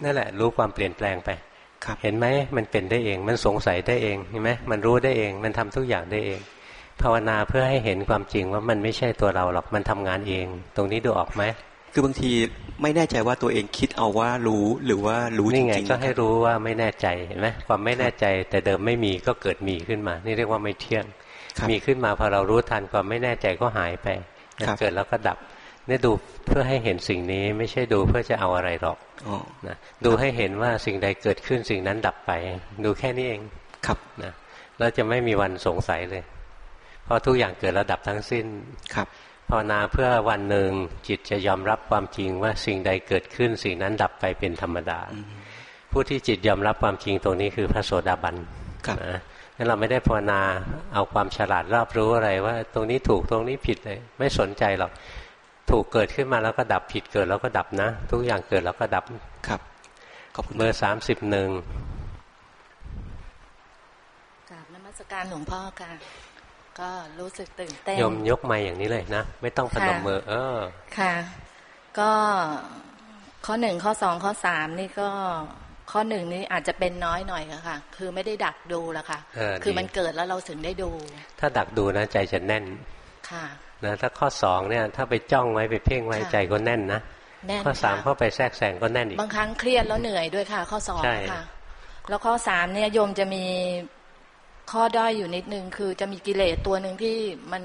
นั่นแหละ รู้ความเปลี่ยนแปลงไปเห็นไหมมันเป็นได้เอง มันสงสัยได้เองเห็นไหมมันรู้ได้เอง มันทำทุกอย่างได้เอง ภาวนาเพื่อให้เห็นความจริงว่ามันไม่ใช่ตัวเราหรอกมันทำงานเอง ตรงนี้ดูออกไหมคือบางทีไม่แน่ใจว่าตัวเองคิดเอาว่ารู้หรือว่ารู้จริงๆนี่ไงก็ให้รู้ว่าไม่แน่ใจเห็นไหมความไม่แน่ใจแต่เดิมไม่มีก็เกิดมีขึ้นมา นี่เรียกว่าไม่เที่ยง มีขึ้นมาพอเรารู้ทันความไม่แน่ใจก็หายไปเกิดแล้วก็ดับนี่ดูเพื่อให้เห็นสิ่งนี้ไม่ใช่ดูเพื่อจะเอาอะไรหรอกนะดูให้เห็นว่าสิ่งใดเกิดขึ้นสิ่งนั้นดับไป ดูแค่นี้เองครับนะเราจะไม่มีวันสงสัยเลย เพราะทุกอย่างเกิดระดับทั้งสิ้นครับภาวนาเพื่อวันหนึ่งจิตจะยอมรับความจริงว่าสิ่งใดเกิดขึ้น สิ่งนั้นดับไปเป็นธรรมดา ผู้ที่จิตยอมรับความจริงตรงนี้คือพระโสดาบันนะ นั่นเราไม่ได้ภาวนาเอาความฉลาดรอบรู้อะไรว่า ตรงนี้ถูกตรงนี้ผิดเลย ไม่สนใจหรอกถูกเกิดขึ้นมาแล้วก็ดับผิดเกิดแล้วก็ดับนะ ทุกอย่างเกิดแล้วก็ดับครับขอบคุณเบอร์สามสิบหนึ่งกราบนมัสการหลวงพ่อค่ะก็รู้สึกตื่นเต้นยมยกมาอย่างนี้เลยนะ ไม่ต้องพนมมือ เออค่ะ ก็ข้อหนึ่งข้อสองข้อสามนี่ก็ ข้อหนึ่งนี่อาจจะเป็นน้อยหน่อยค่ะ คือไม่ได้ดักดูละค่ะ คือมันเกิดแล้วเราถึงได้ดู ถ้าดักดูนะใจจะแน่น ค่ะนะถ้าข้อสองเนี่ยถ้าไปจ้องไว้ไปเพ่งไว้ใจก็แน่นนะข้อสามเข้าไปแทรกแซงก็แน่นอีก บางครั้งเครียดแล้วเหนื่อยด้วยค่ะ ข้อสองค่ะ แล้วข้อสามเนี่ยโยมจะมีข้อด้อยอยู่นิดนึงคือจะมีกิเลสตัวหนึ่งที่มัน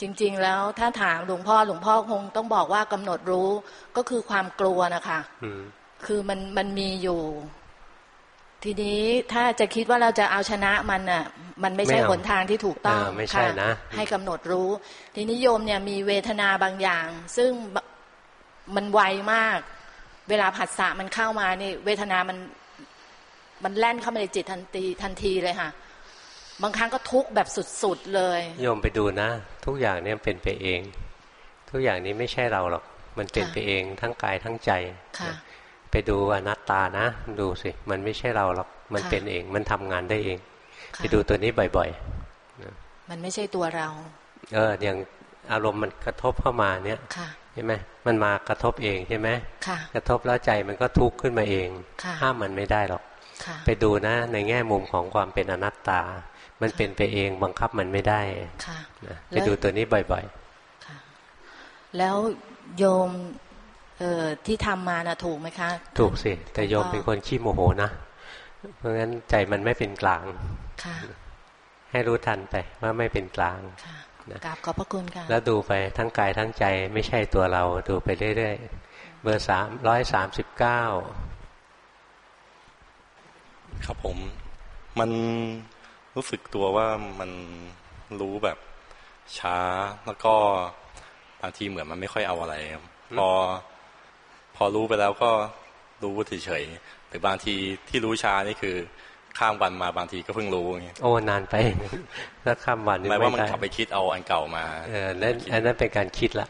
จริง ๆ แล้วถ้าถามหลวงพ่อหลวงพ่อคงต้องบอกว่ากำหนดรู้ก็คือความกลัวนะคะ คือมันมันมีอยู่ ทีนี้ถ้าจะคิดว่าเราจะเอาชนะมันอะ มันไม่ใช่หนทางที่ถูกต้องค่ะให้กำหนดรู้ ทีนี้โยมเนี่ยมีเวทนาบางอย่าง ซึ่งมันไวมาก เวลาผัสสะมันเข้ามานี่ เวทนามันมันแล่นเข้ามาในจิตทันทีทันทีเลยค่ะ บางครั้งก็ทุกข์แบบสุดๆเลย โยมไปดูนะ ทุกอย่างเนี่ยเป็นไปเอง ทุกอย่างนี้ไม่ใช่เราหรอก มันเป็นไปเองทั้งกายทั้งใจ ไปดูอนัตตานะ ดูสิ มันไม่ใช่เราหรอกมันเป็นเอง มันทำงานได้เอง ไปดูตัวนี้บ่อยๆมันไม่ใช่ตัวเรา เอออย่างอารมณ์มันกระทบเข้ามาเนี่ยใช่ไหมมันมากระทบเองใช่ไหมกระทบแล้วใจมันก็ทุกข์ขึ้นมาเอง ห้ามมันไม่ได้หรอกไปดูนะในแง่มุมของความเป็นอนัตตา มันเป็นไปเองบังคับมันไม่ได้ไปดูตัวนี้บ่อยๆแล้วโยม เออที่ทำมานะถูกไหมคะ ถูกสิ แต่โยมเป็นคนขี้โมโหนะ เพราะงั้นใจมันไม่เป็นกลางให้รู้ทันไปว่าไม่เป็นกลางกราบขอบพระคุณค่ะ แล้วดูไปทั้งกายทั้งใจไม่ใช่ตัวเราดูไปเรื่อยๆ เบอร์สามร้อยสามสิบเก้าครับผม มันรู้สึกตัวว่ามันรู้แบบช้าแล้วก็บางทีเหมือนมันไม่ค่อยเอาอะไรพอ พอรู้ไปแล้วก็รู้เฉยๆหรือบางทีที่รู้ช้านี่คือข้ามวันมาบางทีก็เพิ่งรู้อย่างเงี้ยโอ้นานไปถ้าข้ามวันนี่ไม่ได้หมายว่ามันกลับไปคิดเอาอันเก่ามาเออนั่นอันนั้นเป็นการคิดละ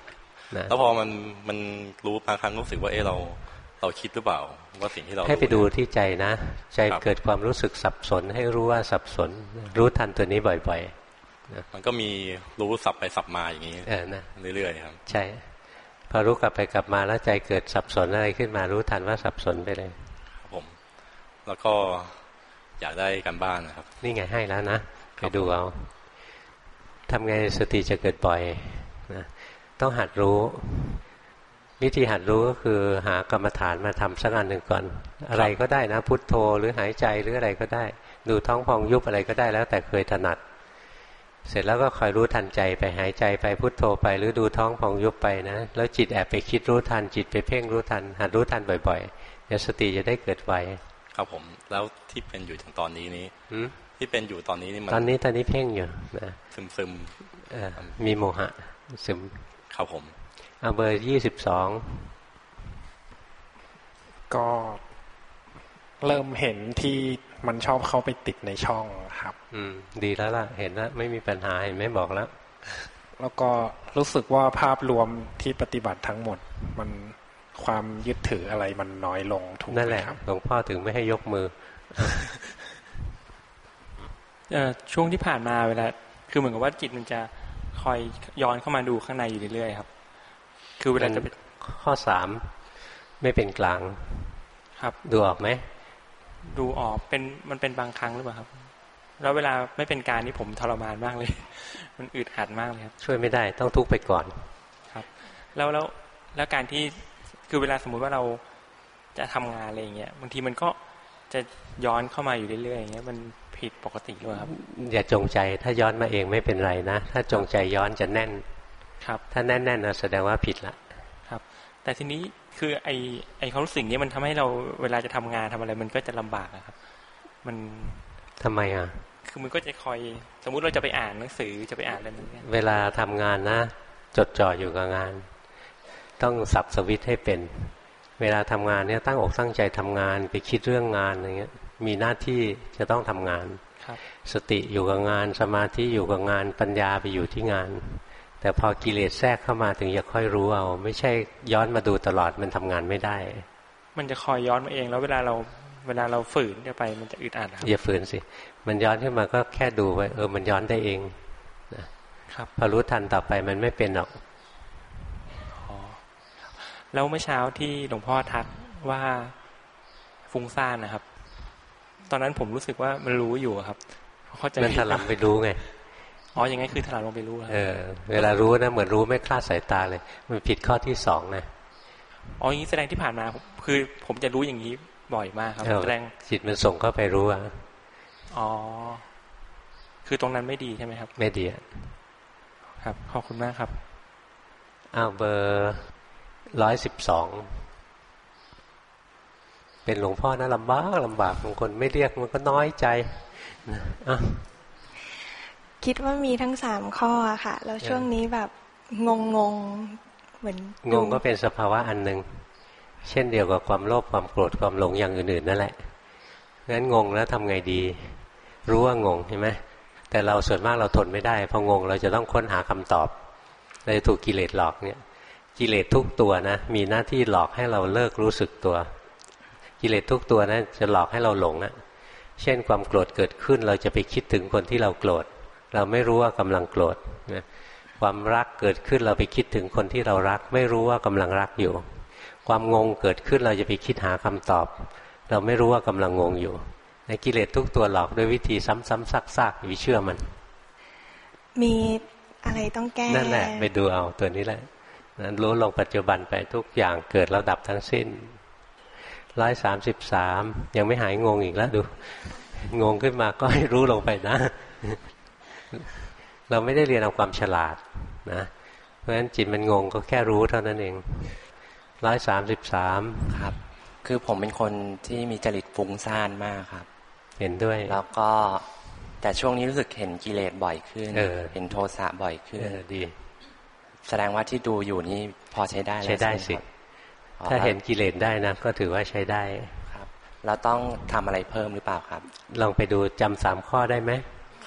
แล้วพอมันมันรู้บางครั้งรู้สึกว่าเออเรา เราคิดหรือเปล่าว่าสิ่งที่เราให้ไปดูที่ใจนะ ใจเกิดความรู้สึกสับสน ให้รู้ว่าสับสน รู้ทันตัวนี้บ่อยๆมันก็มีรู้สับไปสับมาอย่างนี้เออนะเรื่อยๆครับ ใช่พ อรู้กลับไปกลับมาแล้วใจเกิดสับสนอะไรขึ้นมารู้ทันว่าสับสนไปเลยผม แล้วก็อยากได้กันบ้านนะครับ นี่ไงให้แล้วนะไปดูเอาทำไงสติจะเกิดบ่อยนะต้องหัดรู้ วิธีหัดรู้ก็คือหากรรมฐานมาทำสักอันหนึ่งก่อน อะไรก็ได้นะ พุทโธหรือหายใจหรืออะไรก็ได้ ดูท้องพองยุบอะไรก็ได้แล้วแต่เคยถนัด เสร็จแล้วก็คอยรู้ทันใจไปหายใจไปพุทโธไป หรือดูท้องพองยุบไปนะแล้วจิตแอบไปคิดรู้ทัน จิตไปเพ่งรู้ทัน หัดรู้ทันบ่อยๆเดี๋ยวสติจะได้เกิดไวครับผม แล้วที่เป็นอยู่ถึงตอนนี้นี้ที่เป็นอยู่ตอนนี้นี่มันตอนนี้ตอนนี้เพ่งอยู่นะซึมซึมมีโมหะ ซึมครับผมเอาเบอร์ยี่สิบสองก็เริ่มเห็นที่มันชอบเข้าไปติดในช่อง ครับ อืม ดีแล้วล่ะ เห็นแล้วไม่มีปัญหาเห็นไม่บอกแล้ว แล้วก็รู้สึกว่าภาพรวมที่ปฏิบัติทั้งหมด มันความยึดถืออะไรมันน้อยลงถูกไหมครับนั่นแหละหลวงพ่อถึงไม่ให้ยกมือช่วงที่ผ่านมาเวลาคือเหมือนกับว่าจิตมันจะคอยย้อนเข้ามาดูข้างในอยู่เรื่อยๆครับ คือเวลาจะข้อสามไม่เป็นกลาง ครับ ดูออกไหมดูออกเป็นมันเป็นบางครั้งหรือเปล่าครับ แล้วเวลาไม่เป็นการนี่ผมทรมานมากเลย มันอึดอัดมากเลยครับ ช่วยไม่ได้ต้องทุกไปก่อนครับ แล้วแล้วแล้วการที่คือเวลาสมมุติว่าเราจะทำงานอะไรอย่างเงี้ยบางทีมันก็จะย้อนเข้ามาอยู่เรื่อยๆอย่างเงี้ยมันผิดปกติด้วยครับอย่าจงใจถ้าย้อนมาเองไม่เป็นไรนะถ้าจงใจย้อนจะแน่นครับ ถ้าแน่นๆนะแสดงว่าผิดละครับ แต่ทีนี้คือไอไอความรู้สึกนี้มันทำให้เราเวลาจะทำงานทำอะไร มันก็จะลำบากอะครับ มัน ทำไมอะ คือมันก็จะคอย สมมุติเราจะไปอ่านหนังสือจะไปอ่านอะไรนั่นเนี่ยเวลาทำงานนะ จดจ่ออยู่กับงาน ต้องสับสวิตให้เป็น เวลาทำงานเนี่ยตั้งอกตั้งใจทำงาน ไปคิดเรื่องงานอะไรเงี้ย มีหน้าที่จะต้องทำงานครับสติอยู่กับงาน สมาธิอยู่กับงานปัญญาไปอยู่ที่งาน แต่พอกิเลสแทรกเข้ามาถึงจะค่อยรู้เอา ไม่ใช่ย้อนมาดูตลอดมันทำงานไม่ได้ มันจะคอยย้อนมาเอง แล้วเวลาเรา เวลาเราฝืนจะไปมันจะอึดอัดครับอย่าฝืนสิ มันย้อนขึ้นมาก็แค่ดูไว้เออมันย้อนได้เองนะครับพอรู้ทันต่อไปมันไม่เป็นหรอกอ๋อแล้วเมื่อเช้าที่หลวงพ่อทักว่าฟุ้งซ่านนะครับ ตอนนั้นผมรู้สึกว่ามันรู้อยู่ครับเข้าใจมันถลำไปรู้ไงอ๋ออย่างงั้นคือถลำลงไปรู้ครับเออ เวลารู้นะเหมือนรู้ไม่คลาดสายตาเลย มันผิดข้อที่สองนะอ๋ออย่างนี้แสดงที่ผ่านมาคือผมจะรู้อย่างนี้ บ่อยมากครับเออแสดงจิตมันส่งเข้าไปรู้อะอ๋อ คือตรงนั้นไม่ดีใช่ไหมครับ ไม่ดีอะครับขอบคุณมากครับอ้าวเบอร์ร้อยสิบสองเป็นหลวงพ่อนะลำบากลำบากบางคนไม่เรียกมันก็น้อยใจนะอะคิดว่ามีทั้งสามข้ออะค่ะ แล้วช่วงนี้แบบงงงๆเหมือนงงก็เป็นสภาวะอันหนึ่ง เช่นเดียวกับความโลภความโกรธความหลงอย่างอื่นๆนั่นแหละงั้นงงแล้วทำไงดี รู้ว่างงใช่ไหมแต่เราส่วนมากเราทนไม่ได้พองงเราจะต้องค้นหาคำตอบเราจะถูกกิเลสหลอกเนี่ย กิเลสทุกตัวนะมีหน้าที่หลอกให้เราเลิกรู้สึกตัว กิเลสทุกตัวนะจะหลอกให้เราหลงอะเช่นความโกรธเกิดขึ้นเราจะไปคิดถึงคนที่เราโกรธ เราไม่รู้ว่ากำลังโกรธนะความรักเกิดขึ้นเราไปคิดถึงคนที่เรารัก ไม่รู้ว่ากำลังรักอยู่ ความงงเกิดขึ้นเราจะไปคิดหาคำตอบ เราไม่รู้ว่ากำลังงงอยู่ในกิเลสทุกตัวหลอกด้วยวิธีซ้ำๆซากๆอย่าไปเชื่อมัน มีอะไรต้องแก้นั่นแหละไปดูเอาตัวนี้แหละนั้นรู้ลงปัจจุบันไปทุกอย่างเกิดแล้วดับทั้งสิ้นร้อยสามสิบสามยังไม่หายงงอีกแล้วดู งงขึ้นมาก็ให้รู้ลงไปนะ เราไม่ได้เรียนเอาความฉลาดนะ เพราะฉะนั้นจิตมันงงก็แค่รู้เท่านั้นเอง ร้อยสามสิบสามครับ คือผมเป็นคนที่มีจริตฟุ้งซ่านมากครับ เห็นด้วย แล้วก็แต่ช่วงนี้รู้สึกเห็นกิเลสบ่อยขึ้นเออเห็นโทสะบ่อยขึ้นเออดี แสดงว่าที่ดูอยู่นี่พอใช้ได้แล้วใช้ได้สิหมครับอ๋อถ้าเห็นกิเลสได้นะก็ถือว่าใช้ได้ครับ แล้วต้องทำอะไรเพิ่มหรือเปล่าครับ ลองไปดูจำสามข้อได้ไหม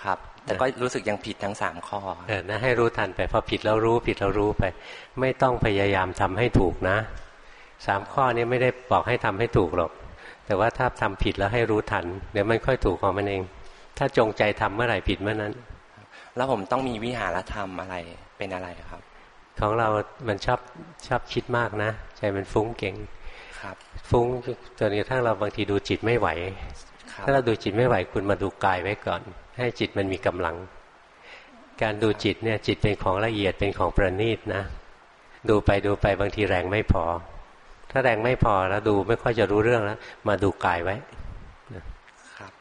ครับแต่ก็รู้สึกยังผิดทั้งสามข้อเออนะให้รู้ทันไปพอผิดแล้วรู้ผิดแล้วรู้ไป ไม่ต้องพยายามทำให้ถูกนะ สามข้อนี้ไม่ได้บอกให้ทำให้ถูกหรอก แต่ว่าถ้าทำผิดแล้วให้รู้ทัน เดี๋ยวมันค่อยถูกของมันเอง ถ้าจงใจทำเมื่อไหร่ผิดเมื่อนั้น แล้วผมต้องมีวิหารธรรมอะไรเป็นอะไรครับ ของเรา มันชอบชอบคิดมากนะ ใจมันฟุ้งเก่งครับ ฟุ้งจนกระทั่งเราบางทีดูจิตไม่ไหวครับถ้าเราดูจิตไม่ไหวคุณมาดูกายไว้ก่อน ให้จิตมันมีกำลัง การดูจิตเนี่ยจิตเป็นของละเอียดเป็นของประณีตนะ ดูไปดูไปบางทีแรงไม่พอ ถ้าแรงไม่พอแล้วดูไม่ค่อยจะรู้เรื่องแล้ว มาดูกายไว้ครับ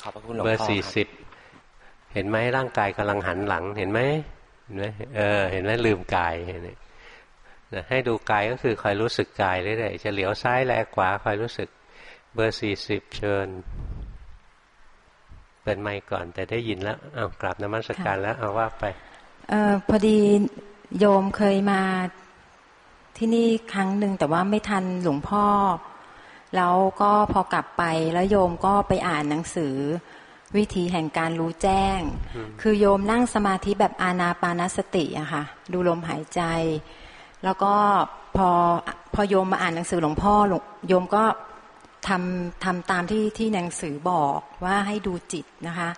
ขอบพระคุณหลวงเบพ่ออร์สี่ครับสิบเห็นไหมร่างกายกำลังหันหลัง เห็นไหมเห็นไหมเออ เห็นไหมลืมกายเห็นไหมนะให้ดูกายก็คือคอยรู้สึกกายเรื่อยๆจะเหลียวซ้ายแลขวาคอยรู้สึก เบอร์สี่สิบเชิญเปิดไมค์ก่อนแต่ได้ยินแล้วเอากราบนมัสการแล้วเอาว่าไป เออพอดีโยมเคยมา ที่นี่ครั้งหนึ่งแต่ว่าไม่ทันหลวงพ่อ แล้วก็พอกลับไปแล้วโยมก็ไปอ่านหนังสือ วิธีแห่งการรู้แจ้งอืมคือโยมนั่งสมาธิแบบอานาปานสติอะค่ะดูลมหายใจ แล้วก็พอพอโยมมาอ่านหนังสือหลวงพ่อหลวงโยมก็ทำทำตามที่ที่หนังสือบอกว่าให้ดูจิตนะคะ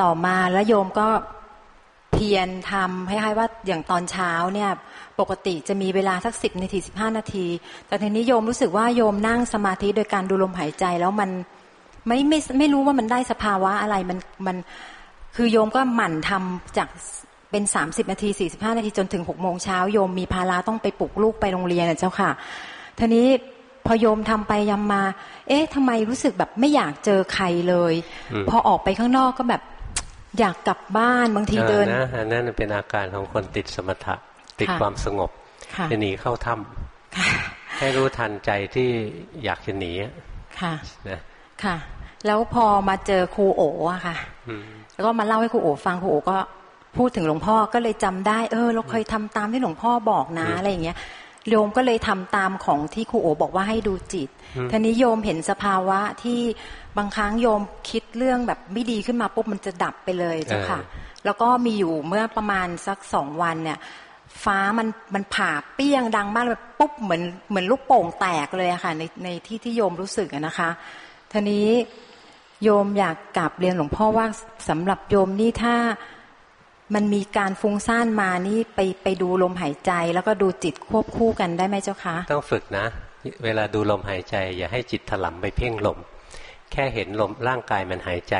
ต่อมาแล้วโยมก็ เพียรทำให้ให้ว่าอย่างตอนเช้าเนี่ยปกติจะมีเวลาสักสิบนาทีสิบห้านาที แต่ทีนี้โยมรู้สึกว่าโยมนั่งสมาธิโดยการดูลมหายใจแล้วมันไม่ไม่ไม่รู้ว่ามันได้สภาวะอะไรมันมันคือโยมก็หมั่นทำจากเป็นสามสิบนาทีสี่สิบห้านาทีจนถึงหกโมงเช้าโยมมีภาระต้องไปปลุกลูกไปโรงเรียนนะเจ้าค่ะทีนี้พอโยมทำไปยำมา เอ๊ะทำไมรู้สึกแบบไม่อยากเจอใครเลย พอออกไปข้างนอกก็แบบ อยากกลับบ้านบางทีเดินนะอันนั้นเป็นอาการของคนติดสมถะ ติดความสงบจะหนีเข้าถ้ำให้รู้ทันใจที่อยากจะหนีค่ะนะค่ะ แล้วพอมาเจอครูโอ๋อะค่ะแล้วก็มาเล่าให้ครูโอ๋ฟังครูโอ๋ก็พูดถึงหลวงพ่อก็เลยจำได้ เออ เราเคยทำตามที่หลวงพ่อบอกนะอะไรอย่างเงี้ย โยมก็เลยทำตามของที่ครูโอบอกว่าให้ดูจิตทีนี้โยมเห็นสภาวะที่บางครั้งโยมคิดเรื่องแบบไม่ดีขึ้นมาปุ๊บมันจะดับไปเลยเจ้าค่ะ แล้วก็มีอยู่เมื่อประมาณสักสองวันเนี่ย ฟ้ามันมันผ่าเปี้ยงดังมากเลยปุ๊บเหมือนเหมือนลูกโป่งแตกเลยอะค่ะ ในในที่ที่โยมรู้สึกนะคะทีนี้โยมอยากกลับเรียนหลวงพ่อว่าสำหรับโยมนี่ถ้า มันมีการฟุ้งซ่านมานี่ไปไปดูลมหายใจ แล้วก็ดูจิตควบคู่กันได้ไหมเจ้าคะ ต้องฝึกนะ เวลาดูลมหายใจ อย่าให้จิตถลำไปเพ่งลม แค่เห็นลมร่างกายมันหายใจ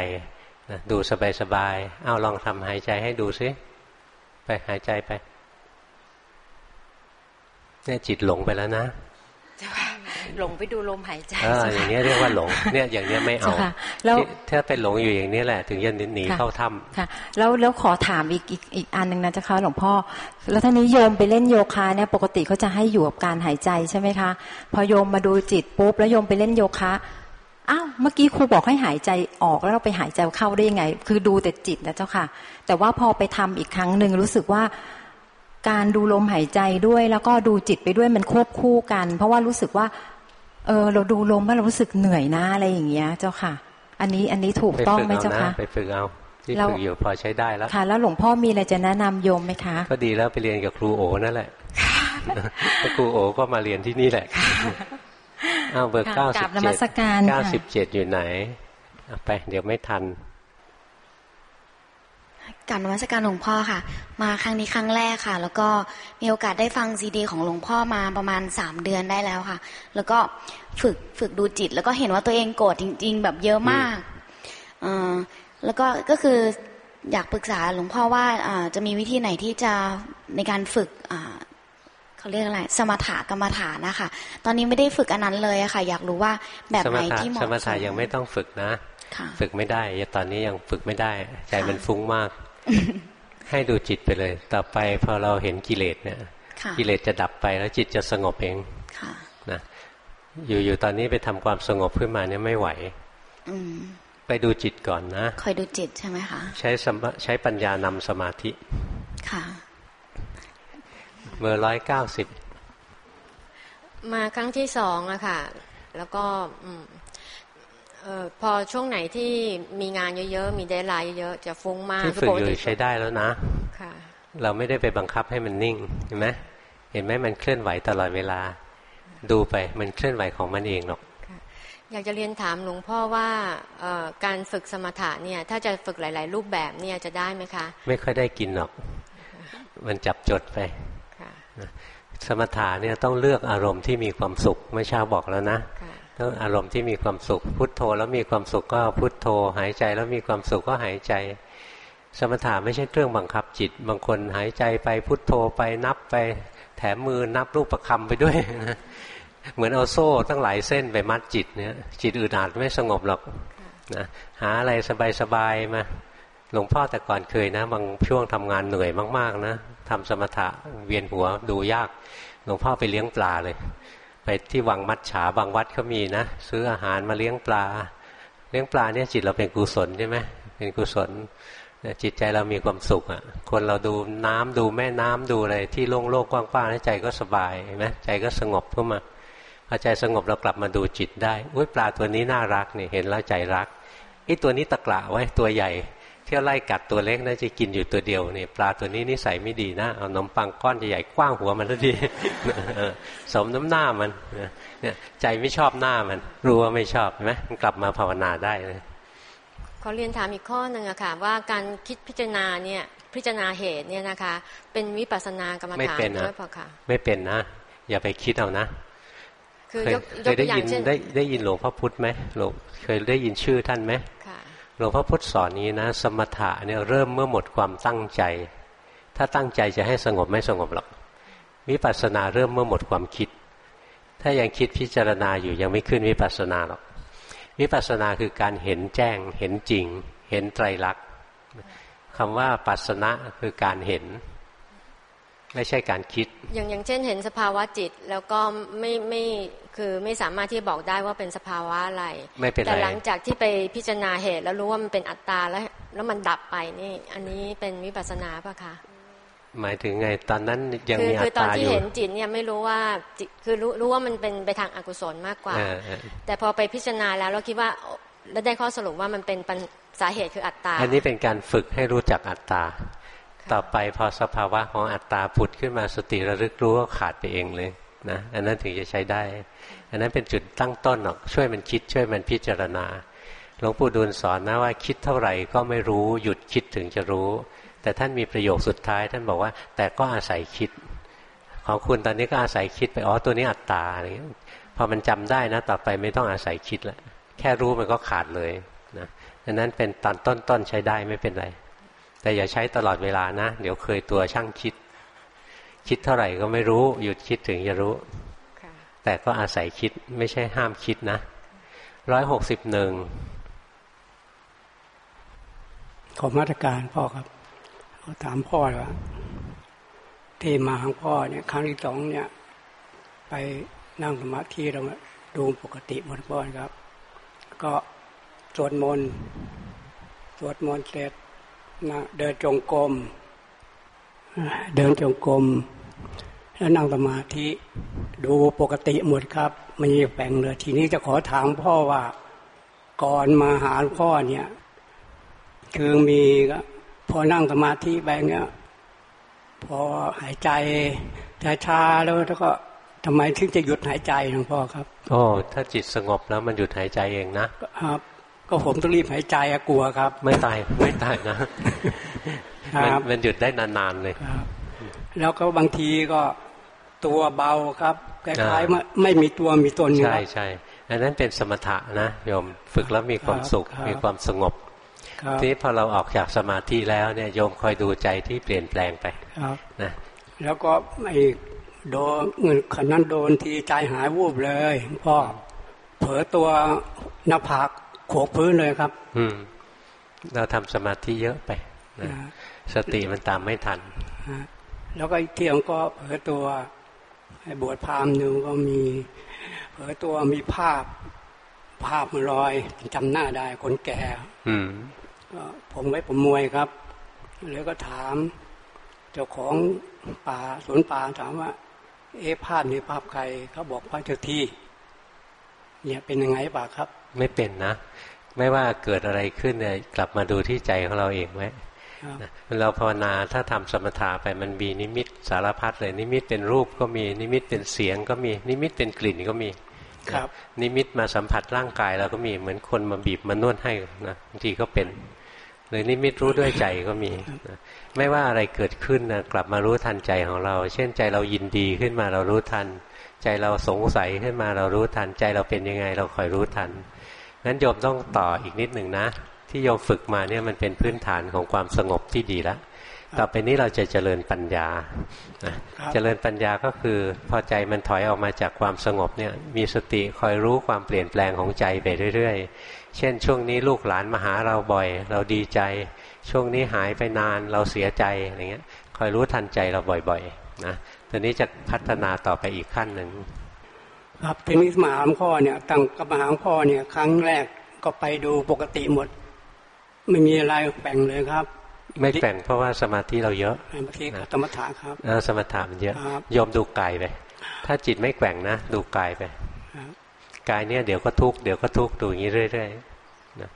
นะดูสบายๆเอาลองทำหายใจให้ดูซิไปหายใจไปเนี่ยจิตหลงไปแล้วนะ หลงไปดูลมหายใจออย่างนี้เรียกว่าหลงเนี่ยอย่างนี้ไม่เอาแล้วถ้าไปหลงอยู่อย่างนี้แหละ ถึงจะหนีเข้าถ้ำค่ะแล้วแล้วขอถามอีกอีกอีกอันหนึ่งนะเจ้าค่ะหลวงพ่อ แล้วท่านี้โยมไปเล่นโยคะเนี่ยปกติเขาจะให้อยู่กับการหายใจใช่ไหมคะ พอโยมมาดูจิตปุ๊บแล้วโยมไปเล่นโยคะอ้าวเมื่อกี้ครูบอกให้หายใจออกแล้วเราไปหายใจเข้าได้ยังไง คือดูแต่จิตนะเจ้าค่ะ แต่ว่าพอไปทำอีกครั้งหนึ่งรู้สึกว่าการดูลมหายใจด้วย แล้วก็ดูจิตไปด้วยมันควบคู่กัน เพราะว่ารู้สึกว่า เออเราดูลมว่าเรารู้สึกเหนื่อยนะอะไรอย่างเงี้ย เจ้าค่ะ อันนี้อันนี้ถูกต้องไหมเจ้าค่ะไปฝึกเอาที่ฝึกอยู่พอใช้ได้แล้วค่ะ แล้วหลวงพ่อมีอะไรจะแนะนำโยมไหมคะ ก็ดีแล้วไปเรียนกับครูโอนั่นแหละครูโอก็มาเรียนที่นี่แหละอ้าวเบอร์เก้าสิบเจ็ดเก้าสิบเจ็ดอยู่ไหนไปเดี๋ยวไม่ทัน การนวัตการหลวงพ่อค่ะ มาครั้งนี้ครั้งแรกค่ะ แล้วก็มีโอกาสได้ฟังซีดี ของหลวงพ่อมาประมาณสามเดือนได้แล้วค่ะ แล้วก็ฝึกฝึกดูจิต แล้วก็เห็นว่าตัวเองโกรธจริง ๆ แบบเยอะมากอแล้วก็ก็คืออยากปรึกษาหลวงพ่อว่าจะมีวิธีไหนที่จะในการฝึกเขาเรียกอะไร สมถะกรรมฐานนะคะตอนนี้ไม่ได้ฝึกอันนั้นเลยอะค่ะ อยากรู้ว่าแบบไหนที่เหมาะสมถะยังไม่ต้องฝึกนะ ฝึกไม่ได้ตอนนี้ยังฝึกไม่ได้ ใจมันฟุ้งมาก ให้ดูจิตไปเลย ต่อไปพอเราเห็นกิเลสเนี่ยกิเลสจะดับไปแล้วจิตจะสงบเองนะอยู่ๆตอนนี้ไปทำความสงบขึ้นมาเนี่ยไม่ไหวไปดูจิตก่อนนะคอยดูจิตใช่ไหมคะใช้ใช้ปัญญานำสมาธิ ค่ะเมื่อร้อยเก้าสิบมาครั้งที่สองอะค่ะ แล้วก็ออ พอช่วงไหนที่มีงานเยอะๆ มีเดลายเยอะๆ จะฟุ้งมากที่ฝึกอยู่ใช้ได้แล้วนะค่ะเราไม่ได้ไปบังคับให้มันนิ่ง เห็นไหมเห็นไหมมันเคลื่อนไหวตลอดเวลา ดูไปมันเคลื่อนไหวของมันเองหรอกอยากจะเรียนถามหลวงพ่อว่าการฝึกสมถะเนี่ย ถ้าจะฝึกหลาย ๆ รูปแบบเนี่ยจะได้ไหมคะ ไม่ค่อยได้กินหรอก มันจับจดไปสมถะเนี่ยต้องเลือกอารมณ์ที่มีความสุขไม่ช้าบอกแล้วนะ ต้องอารมณ์ที่มีความสุขพุทโธ แล้วมีความสุขก็พุทโธ หายใจแล้วมีความสุขก็หายใจ สมถะไม่ใช่เครื่องบังคับจิต บางคนหายใจไปพุทโธไปนับไป แถมมือนับรูปประคำไปด้วยนะเหมือนเอาโซ่ตั้งหลายเส้นไปมัดจิตเนี่ยจิตอื่นอาจไม่สงบหรอกนะหาอะไรสบายๆมาหลวงพ่อแต่ก่อนเคยนะ บางช่วงทำงานเหนื่อยมากๆนะทำสมถะเวียนหัวดูยาก หลวงพ่อไปเลี้ยงปลาเลย ไปที่วังมัดฉาบางวัดเขามีนะ ซื้ออาหารมาเลี้ยงปลา เลี้ยงปลาเนี่ยจิตเราเป็นกุศลใช่ไหมเป็นกุศลจิตใจเรามีความสุขอะ คนเราดูน้ำดูแม่น้ำดูอะไรที่โล่งโล่งกว้างๆใจก็สบายไหมใจก็สงบขึ้นมาพอใจสงบเรากลับมาดูจิตได้อุ้ยปลาตัวนี้น่ารักนี่เห็นแล้วใจรักไอ้ตัวนี้ตะกละไว้ตัวใหญ่ เที่ยวไล่กัดตัวเล็กน่าจะกินอยู่ตัวเดียวนี่ปลาตัวนี้นิสัยไม่ดีนะเอานมปังก้อนใหญ่กว้างหัวมันทันทีสมน้ำหน้ามันเนี่ยใจไม่ชอบหน้ามันรู้ว่าไม่ชอบไหมมันกลับมาภาวนาได้เลยขอเรียนถามอีกข้อหนึ่งอะค่ะ ว่าการคิดพิจารณาเนี่ยพิจารณาเหตุเนี่ยนะคะ เป็นวิปัสสนากรรมฐานด้วยเปล่าคะไม่เป็นนะ อย่าไปคิดเอานะคือเคยได้ยินได้ได้ยินหลวงพ่อพุธไหมหลวงเคยได้ยินชื่อท่านไหม หลวงพ่อพุธสอนนี้นะ สมถะเนี่ยเริ่มเมื่อหมดความตั้งใจ ถ้าตั้งใจจะให้สงบไม่สงบหรอกวิปัสสนาเริ่มเมื่อหมดความคิด ถ้ายังคิดพิจารณาอยู่ยังไม่ขึ้นวิปัสสนาหรอกวิปัสสนาคือการเห็นแจ้ง เห็นจริง เห็นไตรลักษณ์คำว่าปัสสนะคือการเห็น ไม่ใช่การคิด อย่างอย่างเช่นเห็นสภาวะจิต แล้วก็ไม่ไม่คือไม่สามารถที่บอกได้ว่าเป็นสภาวะอะไร ไม่เป็นไร แต่หลังจากที่ไปพิจารณาเหตุ แล้วรู้ว่ามันเป็นอัตตาแล้ว แล้วมันดับไปนี่ อันนี้เป็นวิปัสสนาปะคะหมายถึงไงตอนนั้นยังมีอัตตาอยู่คือตอนที่เห็นจิตเนี่ยไม่รู้ว่าคือรู้รู้ว่ามันเป็นไปทางอกุศลมากกว่า แต่พอไปพิจารณาแล้วเราคิดว่าแล้วได้ข้อสรุปว่ามันเป็นสาเหตุคืออัตตา อันนี้เป็นการฝึกให้รู้จักอัตตา ต่อไปพอสภาวะของอัตตาผุดขึ้นมาสติระลึกรู้ก็ขาดไปเองเลยนะอันนั้นถึงจะใช้ได้ อันนั้นเป็นจุดตั้งต้นหรอกช่วยมันคิดช่วยมันพิจารณาหลวงปู่ดูลสอนนะว่าคิดเท่าไหร่ก็ไม่รู้หยุดคิดถึงจะรู้ แต่ท่านมีประโยคสุดท้าย ท่านบอกว่า แต่ก็อาศัยคิด ของคุณตอนนี้ก็อาศัยคิดไปอ๋อตัวนี้อัตตาอะไรเงี้ยพอมันจำได้นะ ต่อไปไม่ต้องอาศัยคิดแล้วแค่รู้มันก็ขาดเลยนะดังนั้นเป็นตอนต้นๆใช้ได้ไม่เป็นไร แต่อย่าใช้ตลอดเวลานะ เดี๋ยวเคยตัวช่างคิด คิดเท่าไหร่ก็ไม่รู้ หยุดคิดถึงจะรู้ แต่ก็อาศัยคิดไม่ใช่ห้ามคิดนะร้อยหกสิบหนึ่งขอมาตรการพ่อครับเขาถามพ่อว่าที่มาของพ่อเนี่ย ครั้งที่สองเนี่ย ไปนั่งสมาธิเราดูปกติหมดพ่อครับ ก็สวดมนต์สวดมนต์เสร็จ นะเดินจงกรมเดินจงกรมแล้วนั่งสมาธิดูปกติหมดครับไม่มีแปลงเลยทีนี้จะขอถามพ่อว่าก่อนมาหาพ่อเนี่ย คือมีพอนั่งสมาธิไปเงี้ยพอหายใจช้าๆแล้วแล้วก็ทำไมถึงจะหยุดหายใจหลวงพ่อครับโอ้ถ้าจิตสงบแล้วมันหยุดหายใจเองนะครับ ก็ผมต้องรีบหายใจกลัวครับ ไม่ตายไม่ตายนะมันมันหยุดได้นานๆเลยครับแล้วก็บางทีก็ตัวเบาครับคล้ายๆไม่มีตัวมีตนใช่ใช่อันนั้นเป็นสมถะนะโยมฝึกแล้วมีความสุขมีความสงบทีนี้พอเราออกจากสมาธิแล้วเนี่ยโยมคอยดูใจที่เปลี่ยนแปลงไปนะแล้วก็ไอโดนเงินขนั้นโดนทีใจหายวูบเลยพ่อเผลอตัวหน้าผาก โขกพื้นเลยครับ อืม เราทำสมาธิเยอะไปนะสติมันตามไม่ทันแล้วก็อีกเที่ยงก็เผลอตัวบวชพามหนึ่งก็มี เผลอตัวมีภาพ ภาพมันลอยจำหน้าได้คนแก่ อืมผมไว้ผมมวยครับแล้วก็ถาม เจ้าของป่าสวนป่าถามว่า เอ๊ภาพนี้ภาพใครเขาบอกพระเจ้าที่เนี่ยเป็นยังไงป่าครับ ไม่เป็นนะ ไม่ว่าเกิดอะไรขึ้นเนี่ยกลับมาดูที่ใจของเราเองไว้เราภาวนาถ้าทำสมถะไปมันมีนิมิตสารพัดเลย นิมิตเป็นรูปก็มีนิมิตเป็นเสียงก็มีนิมิตเป็นกลิ่นก็มีครับ นิมิตมาสัมผัสร่างกายเราก็มีเหมือนคนมาบีบมานวดให้นะบางทีก็เป็นหรือนิมิตรู้ด้วยใจก็มีไม่ว่าอะไรเกิดขึ้นนะกลับมารู้ทันใจของเรา เช่นใจเรายินดีขึ้นมาเรารู้ทัน ใจเราสงสัยขึ้นมาเรารู้ทัน ใจเราเป็นยังไงเราคอยรู้ทัน นั้นโยมต้องต่ออีกนิดหนึ่งนะ ที่โยมฝึกมาเนี่ยมันเป็นพื้นฐานของความสงบที่ดีแล้วต่อไปนี้เราจะเจริญปัญญา เจริญปัญญาก็คือพอใจมันถอยออกมาจากความสงบเนี่ยมีสติคอยรู้ความเปลี่ยนแปลงของใจไปเรื่อยๆ เช่น ช่วงนี้ลูกหลานมาหาเราบ่อย เราดีใจ ช่วงนี้หายไปนานเราเสียใจอะไรเงี้ยคอยรู้ทันใจเราบ่อยๆนะตัวนี้จะพัฒนาต่อไปอีกขั้นหนึ่ง ครับทีนี้มหาพ่อเนี่ยตั้งกับมหาพ่อเนี่ย ครั้งแรกก็ไปดูปกติหมด ไม่มีอะไรแปลงเลยครับ ไม่แปลงเพราะว่าสมาธิเราเยอะสมาธิสมถะครับเออสมถะมันเยอะยอมดูกายไปถ้าจิตไม่แกว่งนะดูกายไปกายเนี่ยเดี๋ยวก็ทุกเดี๋ยวก็ทุกดูอย่างนี้เรื่อยๆนะ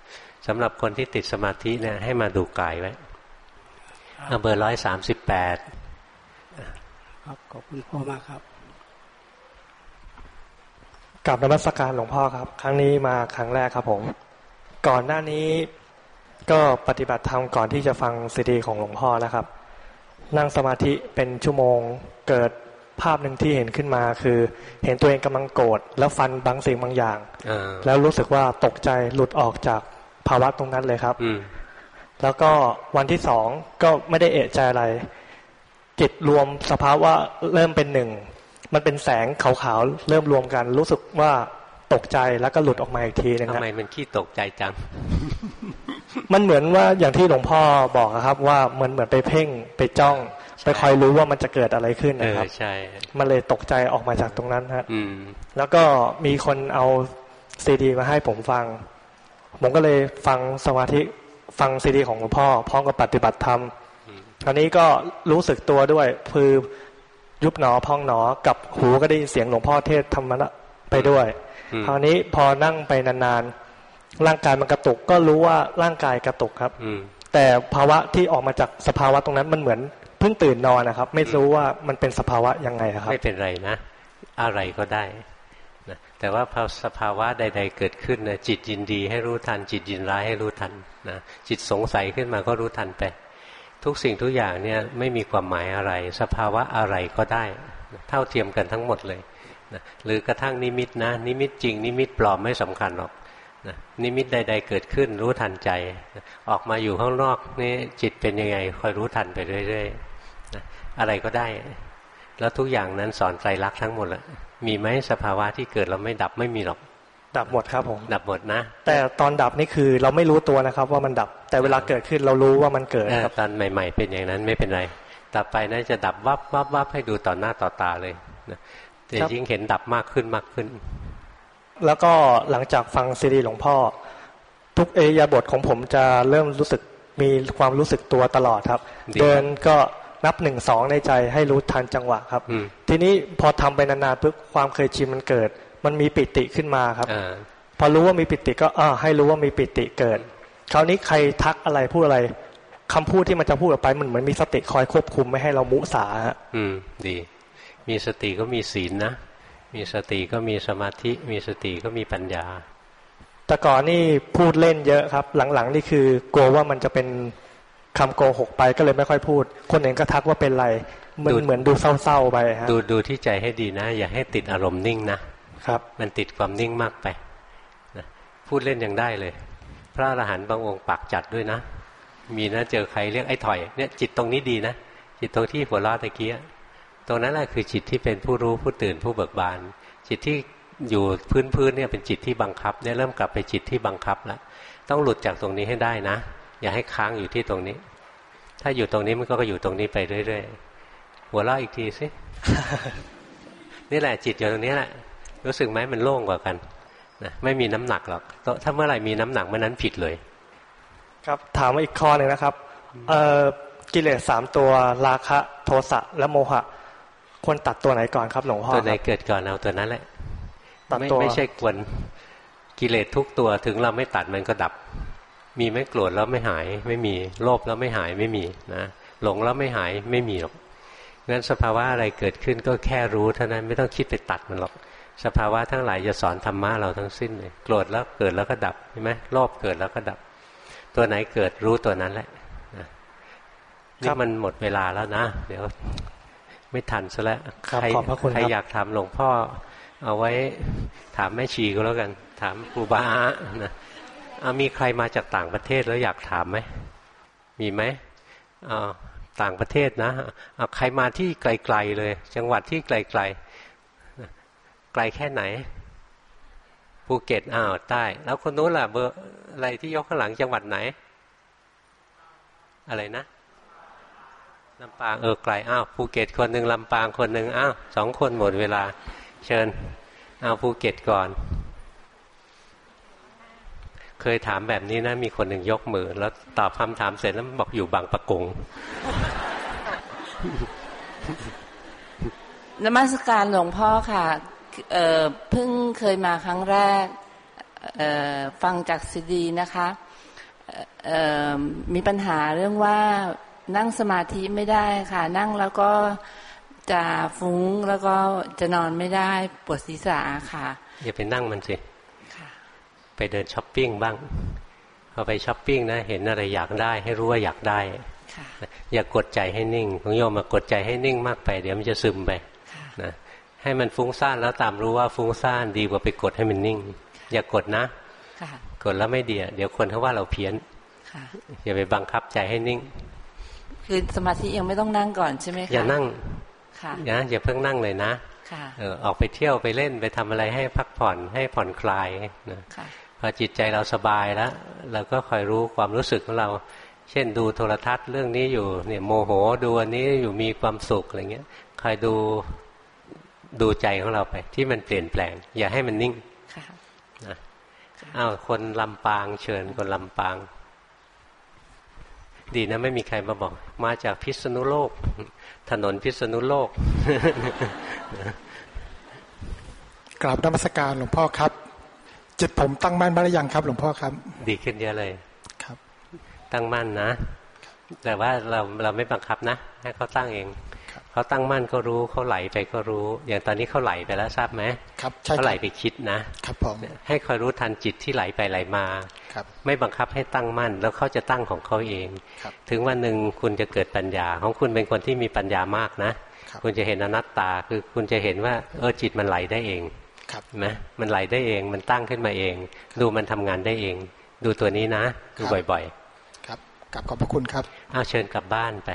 สำหรับคนที่ติดสมาธิเนี่ยให้มาดูกายไว้เบอร์ร้อยสามสิบแปดครับขอบคุณพ่อมากครับ กลับนมัสการหลวงพ่อครับ ครั้งนี้มาครั้งแรกครับผม ก่อนหน้านี้ก็ปฏิบัติธรรมก่อนที่จะฟังซีดีของหลวงพ่อนะครับ นั่งสมาธิเป็นชั่วโมงเกิดภาพหนึ่งที่เห็นขึ้นมาคือ เห็นตัวเองกำลังโกรธแล้วฟันบางสิ่งบางอย่างแล้วรู้สึกว่าตกใจหลุดออกจากภาวะตรงนั้นเลยครับแล้วก็วันที่สองก็ไม่ได้เอะใจอะไรจิตรวมสภาวะเริ่มเป็นหนึ่ง มันเป็นแสงขาวๆเริ่มรวมกัน รู้สึกว่าตกใจแล้วก็หลุดออกมาอีกทีนึงทำไมมันขี้ตกใจจังมันเหมือนว่าอย่างที่หลวงพ่อบอกครับ ว่ามันเหมือนไปเพ่งไปจ้อง ไปคอยรู้ว่ามันจะเกิดอะไรขึ้นนะครับใช่มันเลยตกใจออกมาจากตรงนั้นฮะแล้วก็มีคนเอาซีดี มาให้ผมฟัง ผมก็เลยฟังสมาธิฟังซีดี ของหลวงพ่อพร้อมกับปฏิบัติธรรมคราวนี้ก็รู้สึกตัวด้วยคือ ยุบหนอพองหนอกับหูก็ได้ยินเสียงหลวงพ่อเทศธรรมะไปด้วยคราวนี้พอนั่งไปนานๆร่างกายมันกระตุกก็รู้ว่าร่างกายกระตุกครับแต่ภาวะที่ออกมาจากสภาวะตรงนั้นมันเหมือนเพิ่งตื่นนอนนะครับ ไม่รู้ว่ามันเป็นสภาวะยังไงครับ ไม่เป็นไรนะ อะไรก็ได้นะแต่ว่าพอสภาวะใด ๆ เกิดขึ้นนะจิตยินดีให้รู้ทัน จิตยินร้ายให้รู้ทันนะจิตสงสัยขึ้นมาก็รู้ทันไป ทุกสิ่งทุกอย่างเนี่ยไม่มีความหมายอะไร สภาวะอะไรก็ได้ เท่าเทียมกันทั้งหมดเลยนะหรือกระทั่งนิมิตนะนิมิตจริง นิมิตปลอมไม่สำคัญหรอกนะนิมิตใด ๆ เกิดขึ้นรู้ทันใจนะออกมาอยู่ข้างนอกนี่จิตเป็นยังไงคอยรู้ทันไปเรื่อยๆนะอะไรก็ได้ แล้วทุกอย่างนั้นสอนใจรักทั้งหมดแหละมีไหมสภาวะที่เกิดเราไม่ดับไม่มีหรอก ดับหมดครับผมดับหมดนะ แต่ตอนดับนี่คือเราไม่รู้ตัวนะครับ ว่ามันดับ แต่เวลาเกิดขึ้นเรารู้ว่ามันเกิดครับตอนใหม่ ๆ เป็นอย่างนั้นไม่เป็นไรต่อไปน่าจะดับวับวับวับให้ดูต่อหน้าต่อตาเลยนะแต่ยิ่งเห็นดับมากขึ้นมากขึ้น แล้วก็หลังจากฟังซีดีหลวงพ่อ ทุกเอยาบทของผมจะเริ่มรู้สึกมีความรู้สึกตัวตลอดครับ เดินก็นับหนึ่งสองในใจให้รู้ทันจังหวะครับ ทีนี้พอทำไปนานๆปุ๊บความเคยชินมันเกิด มันมีปิติขึ้นมาครับพอรู้ว่ามีปิติก็อ่าให้รู้ว่ามีปิติเกิด คราวนี้ใครทักอะไรพูดอะไรคำพูดที่มันจะพูดออกไปมันเหมือนมีสติคอยควบคุมไม่ให้เรามุสาอืม ดี มีสติก็มีศีลนะมีสติก็มีสมาธิ มีสติก็มีปัญญา แต่ก่อนนี่พูดเล่นเยอะครับ หลังๆ นี่คือกลัวว่ามันจะเป็นคำโกหกไปก็เลยไม่ค่อยพูด คนอื่นก็ทักว่าเป็นไรมันเหมือนดูเศร้าๆไปฮะดูดูที่ใจให้ดีนะ อย่าให้ติดอารมณ์นิ่งนะ ครับ มันติดความนิ่งมากไปนะพูดเล่นยังได้เลย พระอรหันต์บางองค์ปากจัดด้วยนะ มีนะเจอใครเรียกไอ้ถอยเนี่ยจิตตรงนี้ดีนะ จิตตรงที่หัวเราะตะเกียตรงนั้นแหละคือจิตที่เป็นผู้รู้ผู้ตื่นผู้เบิกบาน จิตที่อยู่พื้นๆเนี่ยเป็นจิตที่บังคับเนี่ยเริ่มกลับไปจิตที่บังคับแล้วต้องหลุดจากตรงนี้ให้ได้นะ อย่าให้ค้างอยู่ที่ตรงนี้ ถ้าอยู่ตรงนี้มันก็อยู่ตรงนี้ไปเรื่อยๆหัวเราะอีกทีสินี่แหละจิตอยู่ตรงนี้แหละ รู้สึกไหมมันโล่งกว่ากันนะไม่มีน้ำหนักหรอกถ้าเมื่อไหร่มีน้ำหนักเมื่อนั้นผิดเลย ครับถามมาอีกข้อหนึ่งนะครับเออกิเลสสามตัวราคะโทสะและโมหะ ควรตัดตัวไหนก่อนครับหลวงพ่อตัวไหนเกิดก่อนเอาตัวนั้นแหละตัดตัวไม่ใช่ควรกิเลสทุกตัวถึงเราไม่ตัดมันก็ดับ มีไม่โกรธแล้วไม่หาย ไม่มีโลภแล้วไม่หายไม่มีนะหลงแล้วไม่หายไม่มีหรอกงั้นสภาวะอะไรเกิดขึ้นก็แค่รู้เท่านั้นไม่ต้องคิดไปตัดมันหรอก สภาวะทั้งหลายจะสอนธรรมะเราทั้งสิ้นเลยโกรธแล้วเกิดแล้วก็ดับใช่ไหมโลภเกิดแล้วก็ดับ ตัวไหนเกิดรู้ตัวนั้นแหละนี่มันหมดเวลาแล้วนะ เดี๋ยวไม่ทันซะแล้วใครใครอยากถามหลวงพ่อ เอาไว้ถามแม่ชีก็แล้วกัน ถามครูบาอานะอามีใครมาจากต่างประเทศแล้วอยากถามไหมมีไหมต่างประเทศนะเอาใครมาที่ไกล ๆ เลย จังหวัดที่ไกล ๆ ไกลแค่ไหนภูเก็ตอ้าวใต้ แล้วคนนู้นล่ะเบอร์อะไรที่ยกข้างหลังจังหวัดไหน อะไรนะลำปางเออไกลอ้าวภูเก็ตคนหนึ่งลำปางคนหนึ่งอ้าวสองคนหมดเวลา เชิญเอาภูเก็ตก่อน เคยถามแบบนี้นะมีคนหนึ่งยกมือ แล้วตอบคำถามเสร็จแล้วบอกอยู่บางปะกงนมัสการหลวงพ่อค่ะ เพิ่งเคยมาครั้งแรกฟังจากซีดีนะคะมีปัญหาเรื่องว่านั่งสมาธิไม่ได้ค่ะ นั่งแล้วก็จะฟุ้งแล้วก็จะนอนไม่ได้ปวดศีรษะค่ะอย่าไปนั่งมันสิไปเดินช้อปปิ้งบ้างพอไปช้อปปิ้งนะ เห็นอะไรอยากได้ ให้รู้ว่าอยากได้อย่ากกดใจให้นิ่งของโยมมากดใจให้นิ่งมากไป เดี๋ยวมันจะซึมไปนะ ให้มันฟุ้งซ่านแล้วตามรู้ว่าฟุ้งซ่านดีกว่าไปกดให้มันนิ่ง อย่ากกดนะกดแล้วไม่ดีเดี๋ยวคนเขาว่าเราเพี้ยนอย่าไปบังคับใจให้นิ่ง คือสมาธิยังไม่ต้องนั่งก่อนใช่ไหมคะอย่านั่งค่ะนะอย่าเพิ่งนั่งเลยนะเออออกไปเที่ยวไปเล่นไปทำอะไรให้พักผ่อนให้ผ่อนคลายนะพอจิตใจเราสบายแล้วเราก็คอยรู้ความรู้สึกของเรา เช่นดูโทรทัศน์เรื่องนี้อยู่เนี่ยโมโหดูอันนี้อยู่มีความสุขอะไรเงี้ยคอยดู ดูใจของเราไป ที่มันเปลี่ยนแปลง อย่าให้มันนิ่งนะอ้าวคนลำปางเชิญคนลำปาง ดีนะไม่มีใครมาบอก มาจากพิษณุโลก ถนนพิษณุโลกกราบนมัสการหลวงพ่อครับ จิตผมตั้งมั่นบ้างหรือยังครับ หลวงพ่อครับ ดีขึ้นเยอะเลยครับ ตั้งมั่นนะ แต่ว่าเราเราไม่บังคับนะ ให้เขาตั้งเอง เขาตั้งมั่นก็รู้เขาไหลไปก็รู้ อย่างตอนนี้เขาไหลไปแล้วทราบไหมครับเขาไหลไปคิดนะครับผมให้คอยรู้ทันจิตที่ไหลไปไหลมาครับไม่บังคับให้ตั้งมั่น แล้วเขาจะตั้งของเขาเองถึงวันหนึ่งคุณจะเกิดปัญญา ของคุณเป็นคนที่มีปัญญามากนะ คุณจะเห็นอนัตตาคือคุณจะเห็นว่าเออจิตมันไหลได้เองนะมันไหลได้เองมันตั้งขึ้นมาเอง ดูมันทำงานได้เอง ดูตัวนี้นะ ดูบ่อยๆ ครับกลับขอบพระคุณครับเอาเชิญกลับบ้านไป